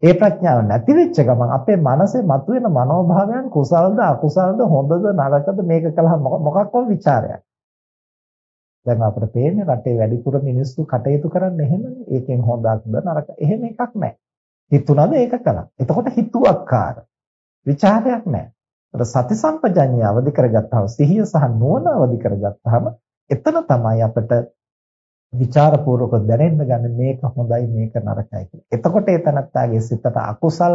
ඒ ප්‍රඥාව නැති වෙච්ච ගමන් අපේ මනසේ මතුවෙන මනෝභාවයන් කුසල්ද අකුසල්ද හොඳද නරකද මේක කළා මොකක්ද ਵਿਚාරයක්. දැන් අපිට පේන්නේ රටේ වැඩිපුර මිනිස්සු කටයුතු කරන්නේ එහෙමනේ. ඒකෙන් හොඳක්ද නරක එහෙම එකක් නැහැ. හිතුණාද ඒක කළා. එතකොට හිතුවක්කාර. ਵਿਚාරයක් නැහැ. ඒතර සති සම්පජඤ්ඤය අවදි කරගත්තාම සිහිය සහ නුවණ අවදි කරගත්තාම එතන තමයි අපිට විචාරපූර්වක දැනෙන්න ගන්න මේක හොඳයි මේක නරකයි කියලා. එතකොට ඒ තනත්තාගේ සිතට අකුසල්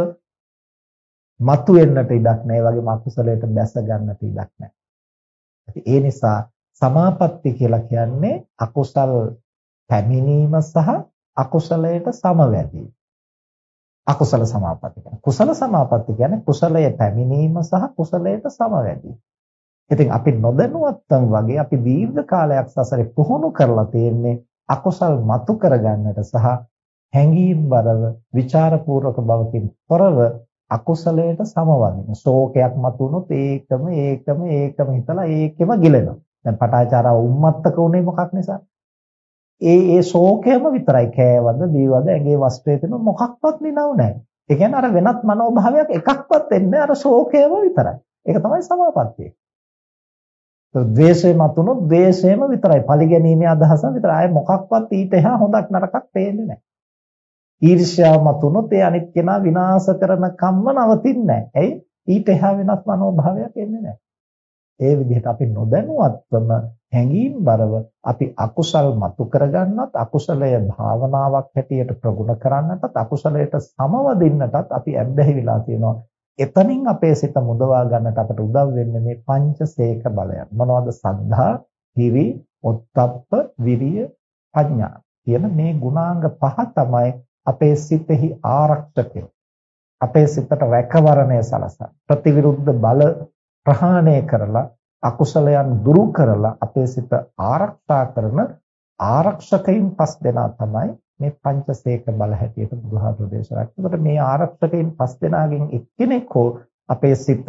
මතුවෙන්නට ඉඩක් නැහැ. ඒ වගේම අකුසලයට බැස ගන්නට ඉඩක් නැහැ. ඒ නිසා සමාපatti කියලා කියන්නේ අකුසල් පැමිණීම සහ අකුසලයට සමවැදීම. අකුසල සමාපatti කියන්නේ. කුසල සමාපatti කියන්නේ කුසලයේ පැමිණීම සහ කුසලයට සමවැදීම. ඉතින් අපි නොදැනුවත්වම් වගේ අපි දීර්ඝ කාලයක් සසරේ පුහුණු කරලා තියෙන්නේ අකුසල් මතු කරගන්නට සහ හැඟීම් බරව, ਵਿਚාරපූර්වක බවකින් තොරව අකුසලයට සමවදින. ශෝකයක් මතුනොත් ඒකම ඒකම ඒකම හිතලා ඒකෙම ගිලෙනවා. දැන් පටාචාරා උම්මත්තක උනේ මොකක් නිසා? ඒ ඒ ශෝකයම විතරයි කෑවද බීවද ඇඟේ වස්ත්‍රයේ තියෙන මොකක්වත් නිනව නැහැ. ඒ කියන්නේ අර වෙනත් මනෝභාවයක් එකක්වත් එන්නේ අර ශෝකයම විතරයි. ඒක තමයි සමාපත්තිය. ද්වේෂය මතුනොත් ද්වේෂයම විතරයි. පරිගැනීමේ අදහස විතරයි. ආයේ මොකක්වත් ඊට එහා හොඳක් නරකක් පේන්නේ නැහැ. ඊර්ෂ්‍යාව මතුනොත් ඒ අනිත් කෙනා විනාශ කරන කම්ම නවතින්නේ නැහැ. ඇයි? ඊට එහා වෙනස් මනෝභාවයක් එන්නේ නැහැ. ඒ විදිහට අපි නොදැනුවත්වම හැඟීම් බරව අපි අකුසල් මතු කරගන්නත් අකුසලය භාවනාවක් හැටියට ප්‍රගුණ කරන්නටත් අකුසලයට සමවදින්නටත් අපි ඇබ්බැහි වෙලා තියෙනවා. එතනින් අපේ සිත මුදවා ගන්නට අපට උදව් වෙන්නේ මේ පංචසේක බලයන්. මොනවද? සද්ධා, හිරි, ඔත්තප්ප, විරිය, ප්‍රඥා කියන මේ ගුණාංග පහ තමයි අපේ සිතෙහි ආරක්ෂකය. අපේ සිතට රැකවරණය සලසන ප්‍රතිවිරුද්ධ බල ප්‍රහාණය කරලා අකුසලයන් දුරු කරලා අපේ සිත ආරක්ෂා කරන ආරක්ෂකයින් පස් දෙනා තමයි මේ පංචසේක බල හැටියට බුදුහාමුදුරේ දේශනා කළා. ඒකට මේ ආරක්ෂකයින් පස් දෙනාගෙන් එක්කෙනෙක් හෝ අපේ සිත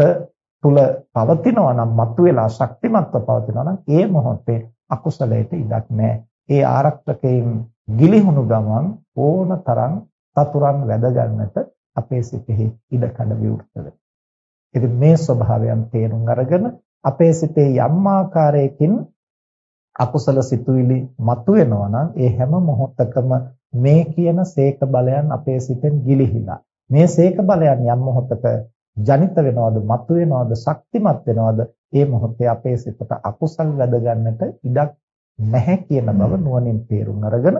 තුල පවතිනවා නම් මතුවලා ශක්තිමත්ව පවතිනවා නම් ඒ මොහොතේ අකුසලයට ඉඩක් නැහැ. ඒ ආරක්ෂකයින් ගිලිහුණු ගමන් ඕන තරම් සතුරන් වැද ගන්නට අපේ සිතෙහි ඉඩ කඩ විවෘත වෙනවා. ඉතින් මේ ස්වභාවයන් තේරුම් අරගෙන අපේ සිතේ යම් ආකාරයකින් අකුසල සිතුවිලි මතුවෙනවා නම් ඒ හැම මොහොතකම මේ කියන සීක බලයන් අපේ සිතෙන් ගිලිහිලා. මේ සීක බලයන් යම් මොහොතක ජනිත වෙනවද මතුවෙනවද ශක්තිමත් වෙනවද ඒ මොහොතේ අපේ සිතට අකුසල් වැද ගන්නට ඉඩක් නැහැ කියන බව නුවණින් තේරුම් අරගෙන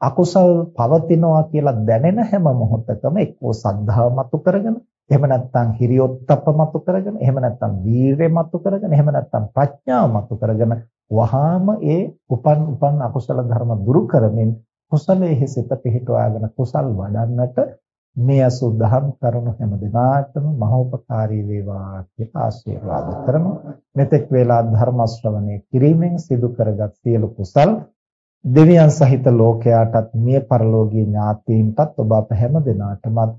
අකුසල් පවතිනවා කියලා දැනෙන හැම මොහොතකම එක්කෝ සද්ධාව මතු කරගෙන එහෙම නැත්නම් හිරියොත්ප්ප මතු කරගෙන එහෙම නැත්නම් වීරය මතු කරගෙන එහෙම නැත්නම් ප්‍රඥාව මතු කරගෙන වහාම ඒ උපන් උපන් අකුසල ධර්ම දුරු කරමින් කුසලයේ සිත පිහිටවාගෙන කුසල් වඩන්නට මේ අසුද්ධහම් කරුණු හැම දිනාටම මහෝපකාරී වේවා කියලා ආශිර්වාද කරමු මෙතෙක් වේලා ධර්ම ශ්‍රවණය කිරීමෙන් සිදු කරගත් සියලු කුසල් දෙවියන් සහිත ලෝකයාටත් මිය පරලෝකීය ඥාතීන්ටත් ඔබ අප හැම දිනාටමත්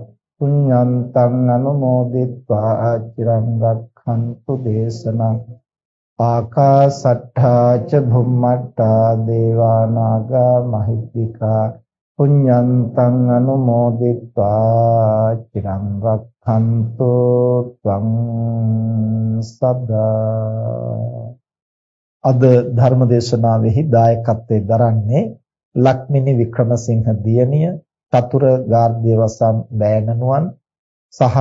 පුඤ්ඤන්තං අනුමෝදිත්වා චිරං රක්ඛන්තු දේශනං ආකාසට්ඨා ච භුම්මට්ඨා දේවා නාග මහිද්దికා පුඤ්ඤන්තං අනුමෝදිත්වා චිරං රක්ඛන්තු ත්වං සදා අද ධර්මදේශනාවෙහි දායකත්වයෙන් දරන්නේ ලක්මිනි වික්‍රමසිංහ දියණිය චතුර ගාර්ධ්‍යවසම් බෑනනුවන් සහ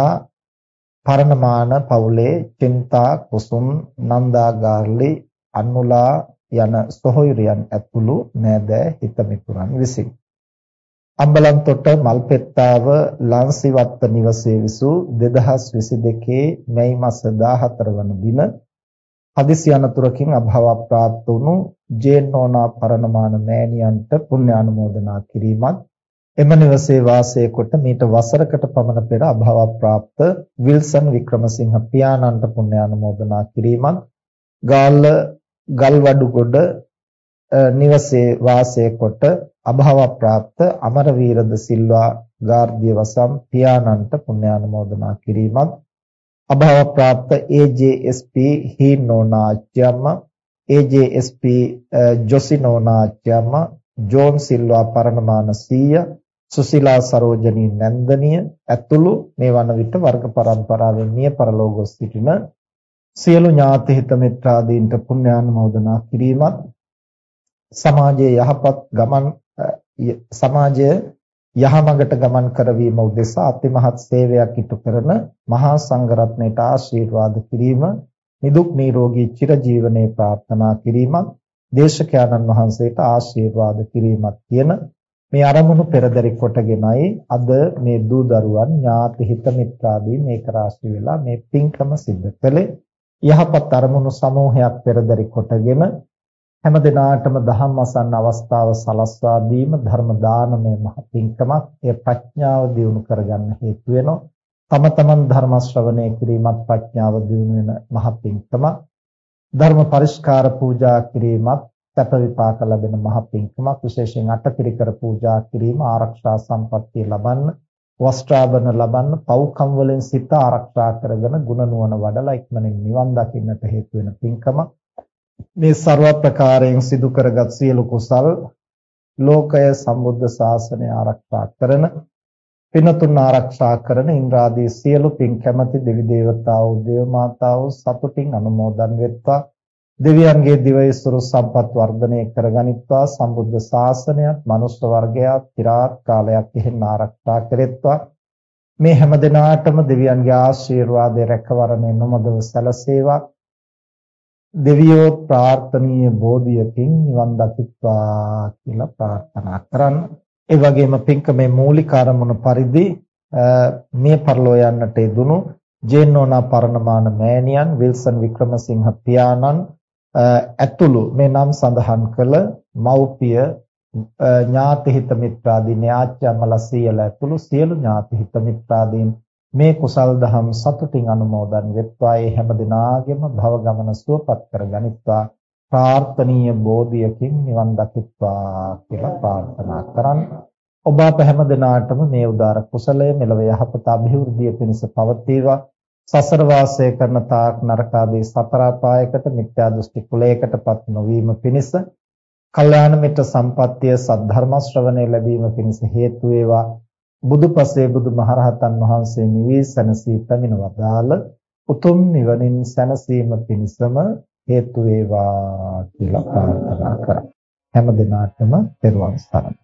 පරණමාන පවුලේ චින්තා කුසුම් නන්දා ගාර්ලි අන්නුලා යන සොහොයුරියන් ඇතුළු නෑදෑ හිතමිතුරන් විසින්. අම්බලන්තොට මල්පෙත්තාව ලංසිවත්ත නිවසේ විසූ 2022 මැයි මාස 14 වන දින හදිසි අනතුරකින් අභාව ප්‍රාප්ත වුණු ජේනෝනා පරණමාන මෑණියන්ට පුණ්‍ය අනුමෝදනා කිරීමත් එම නිවසේ වාසය කොට මීට වසරකට පමණ පෙර අභාව ප්‍රාප්ත විල්සන් වික්‍රමසිංහ පියාණන්ට පුණ්‍ය අනුමෝදනා කිරීමත් ගාල්ල ගල්වඩුගොඩ නිවසේ වාසය කොට අභාව ප්‍රාප්ත අමරවීරද සිල්වා ගාර්ධිය වසම් පියාණන්ට පුණ්‍යානුමෝදනා කිරීමත් අභාව ප්‍රාප්ත AJSP හීනෝනාච්‍යම්ම AJSP ජොසිනෝනාච්‍යම්ම ජෝන් සිල්වා පරණමාන සීය සුසිලා සරෝජනී නැන්දනිය ඇතුළු මේ වන විට වර්ග පරම්පරාවෙන් මිය පරලෝකොස් සිටින සියලු ඥාති හිත මිත්‍රාදීන්ට පුණ්‍යානුමෝදනා කිරීමත් සමාජයේ යහපත් ගමන් සමාජය යහමඟට ගමන් කරවීම උදෙසා අතිමහත් සේවයක් ඉටු කරන මහා සංඝරත්නයට ආශිර්වාද කිරීම නිදුක් නිරෝගී චිරජීවනයේ ප්‍රාර්ථනා කිරීමත් දේශකයන්න් වහන්සේට ආශිර්වාද කිරීමත් කියන මේ අරමුණු පෙරදරි කොටගෙනයි අද මේ දූ දරුවන් ඥාති හිත මිත්‍රාදී මේක රාශි වෙලා මේ පින්කම සිද්ධ කළේ. යහපත් අරමුණු සමූහයක් පෙරදරි කොටගෙන හැම දිනාටම ධම්ම අසන්න අවස්ථාව සලස්වා දීම ධර්ම දානමය මහ පිංකමක් ඒ ප්‍රඥාව දියුණු කරගන්න හේතු වෙනවා. තම තමන් ධර්ම ශ්‍රවණය කිරීමත් ප්‍රඥාව දියුණු වෙන මහ පිංකමක් ධර්ම පරිස්කාර පූජා කිරීමත් සැප විපාක ලැබෙන මහ පිංකමක් විශේෂයෙන් අටපිරිකර පූජා කිරීම ආරක්ෂා සම්පත්තිය ලබන්න වස්ත්‍රාභරණ ලබන්න පව්කම් වලින් සිත ආරක්ෂා කරගෙන ගුණ නුවණ වඩලා ඉක්මනින් නිවන් දකින්නට හේතු වෙන පිංකමක් මේ ਸਰව ප්‍රකාරයෙන් සිදු කරගත් සියලු කුසල් ලෝකය සම්බුද්ධ ශාසනය ආරක්ෂා කරන පිනතුන් ආරක්ෂා කරන ඉන්ද්‍රාදී සියලු පින් කැමැති දෙවි දේවතාවෝ දේව මාතාවෝ සතුටින් අනුමෝදන් වෙත්වා. දෙවියන්ගේ දිවයිසුරු සම්පත් වර්ධනය කරගනිත්වා සම්බුද්ධ ශාසනයත් මනුෂ්‍ය වර්ගයාත් চিරාත් කාලයක් එහෙන් ආරක්ෂා කෙරෙත්වා මේ හැම දිනාටම දෙවියන්ගේ ආශිර්වාදය රැකවරණය නොමදව සැලසේවා දෙවියෝ ප්‍රාර්ථනීය බෝධියකින් නිවන් දකිත්වා කියලා ප්‍රාර්ථනා කරන්න. ඒ වගේම පින්කමේ මූලික අරමුණ පරිදි මේ පරලෝ යන්නට යෙදුණු ජේනෝනා පරණමාන මෑණියන් විල්සන් වික්‍රමසිංහ පියාණන් ඇතුළු මේ නම් සඳහන් කළ මව්පිය ඥාතිහිත මිත්‍රාදී න්‍යාච්‍යමල සියල ඇතුළු සියලු ඥාතිහිත මිත්‍රාදීන් මේ කුසල් දහම් සතුටින් අනුමෝදන් වෙත්වා. ඒ හැම දිනාගෙම භව ගමන සුවපත් කර ගනිත්වා. ප්‍රාර්ථනීය බෝධියකින් නිවන් දකිත්වා කියලා ප්‍රාර්ථනා කරන් ඔබ අප හැම දිනාටම මේ උදාර කුසලය මෙලව යහපත અભිවෘද්ධිය පිණිස පවතිවා සසර වාසය කරන තාක් නරකාදී සතර අපායකට මිත්‍යා දෘෂ්ටි කුලයකටපත් නොවීම පිණිස කල්යාණ මිත්‍ර සම්පත්තිය සද්ධර්ම ශ්‍රවණය ලැබීම පිණිස හේතු වේවා බුදුපසේ බුදුමහරහතන් වහන්සේ නිවී සැනසී පැමිණ වදාළ උතුම් නිවනින් සැනසීම පිණිසම හේතු වේවා කියලා ප්‍රාර්ථනා කරා. හැම දිනාටම පෙරවන් සරණයි.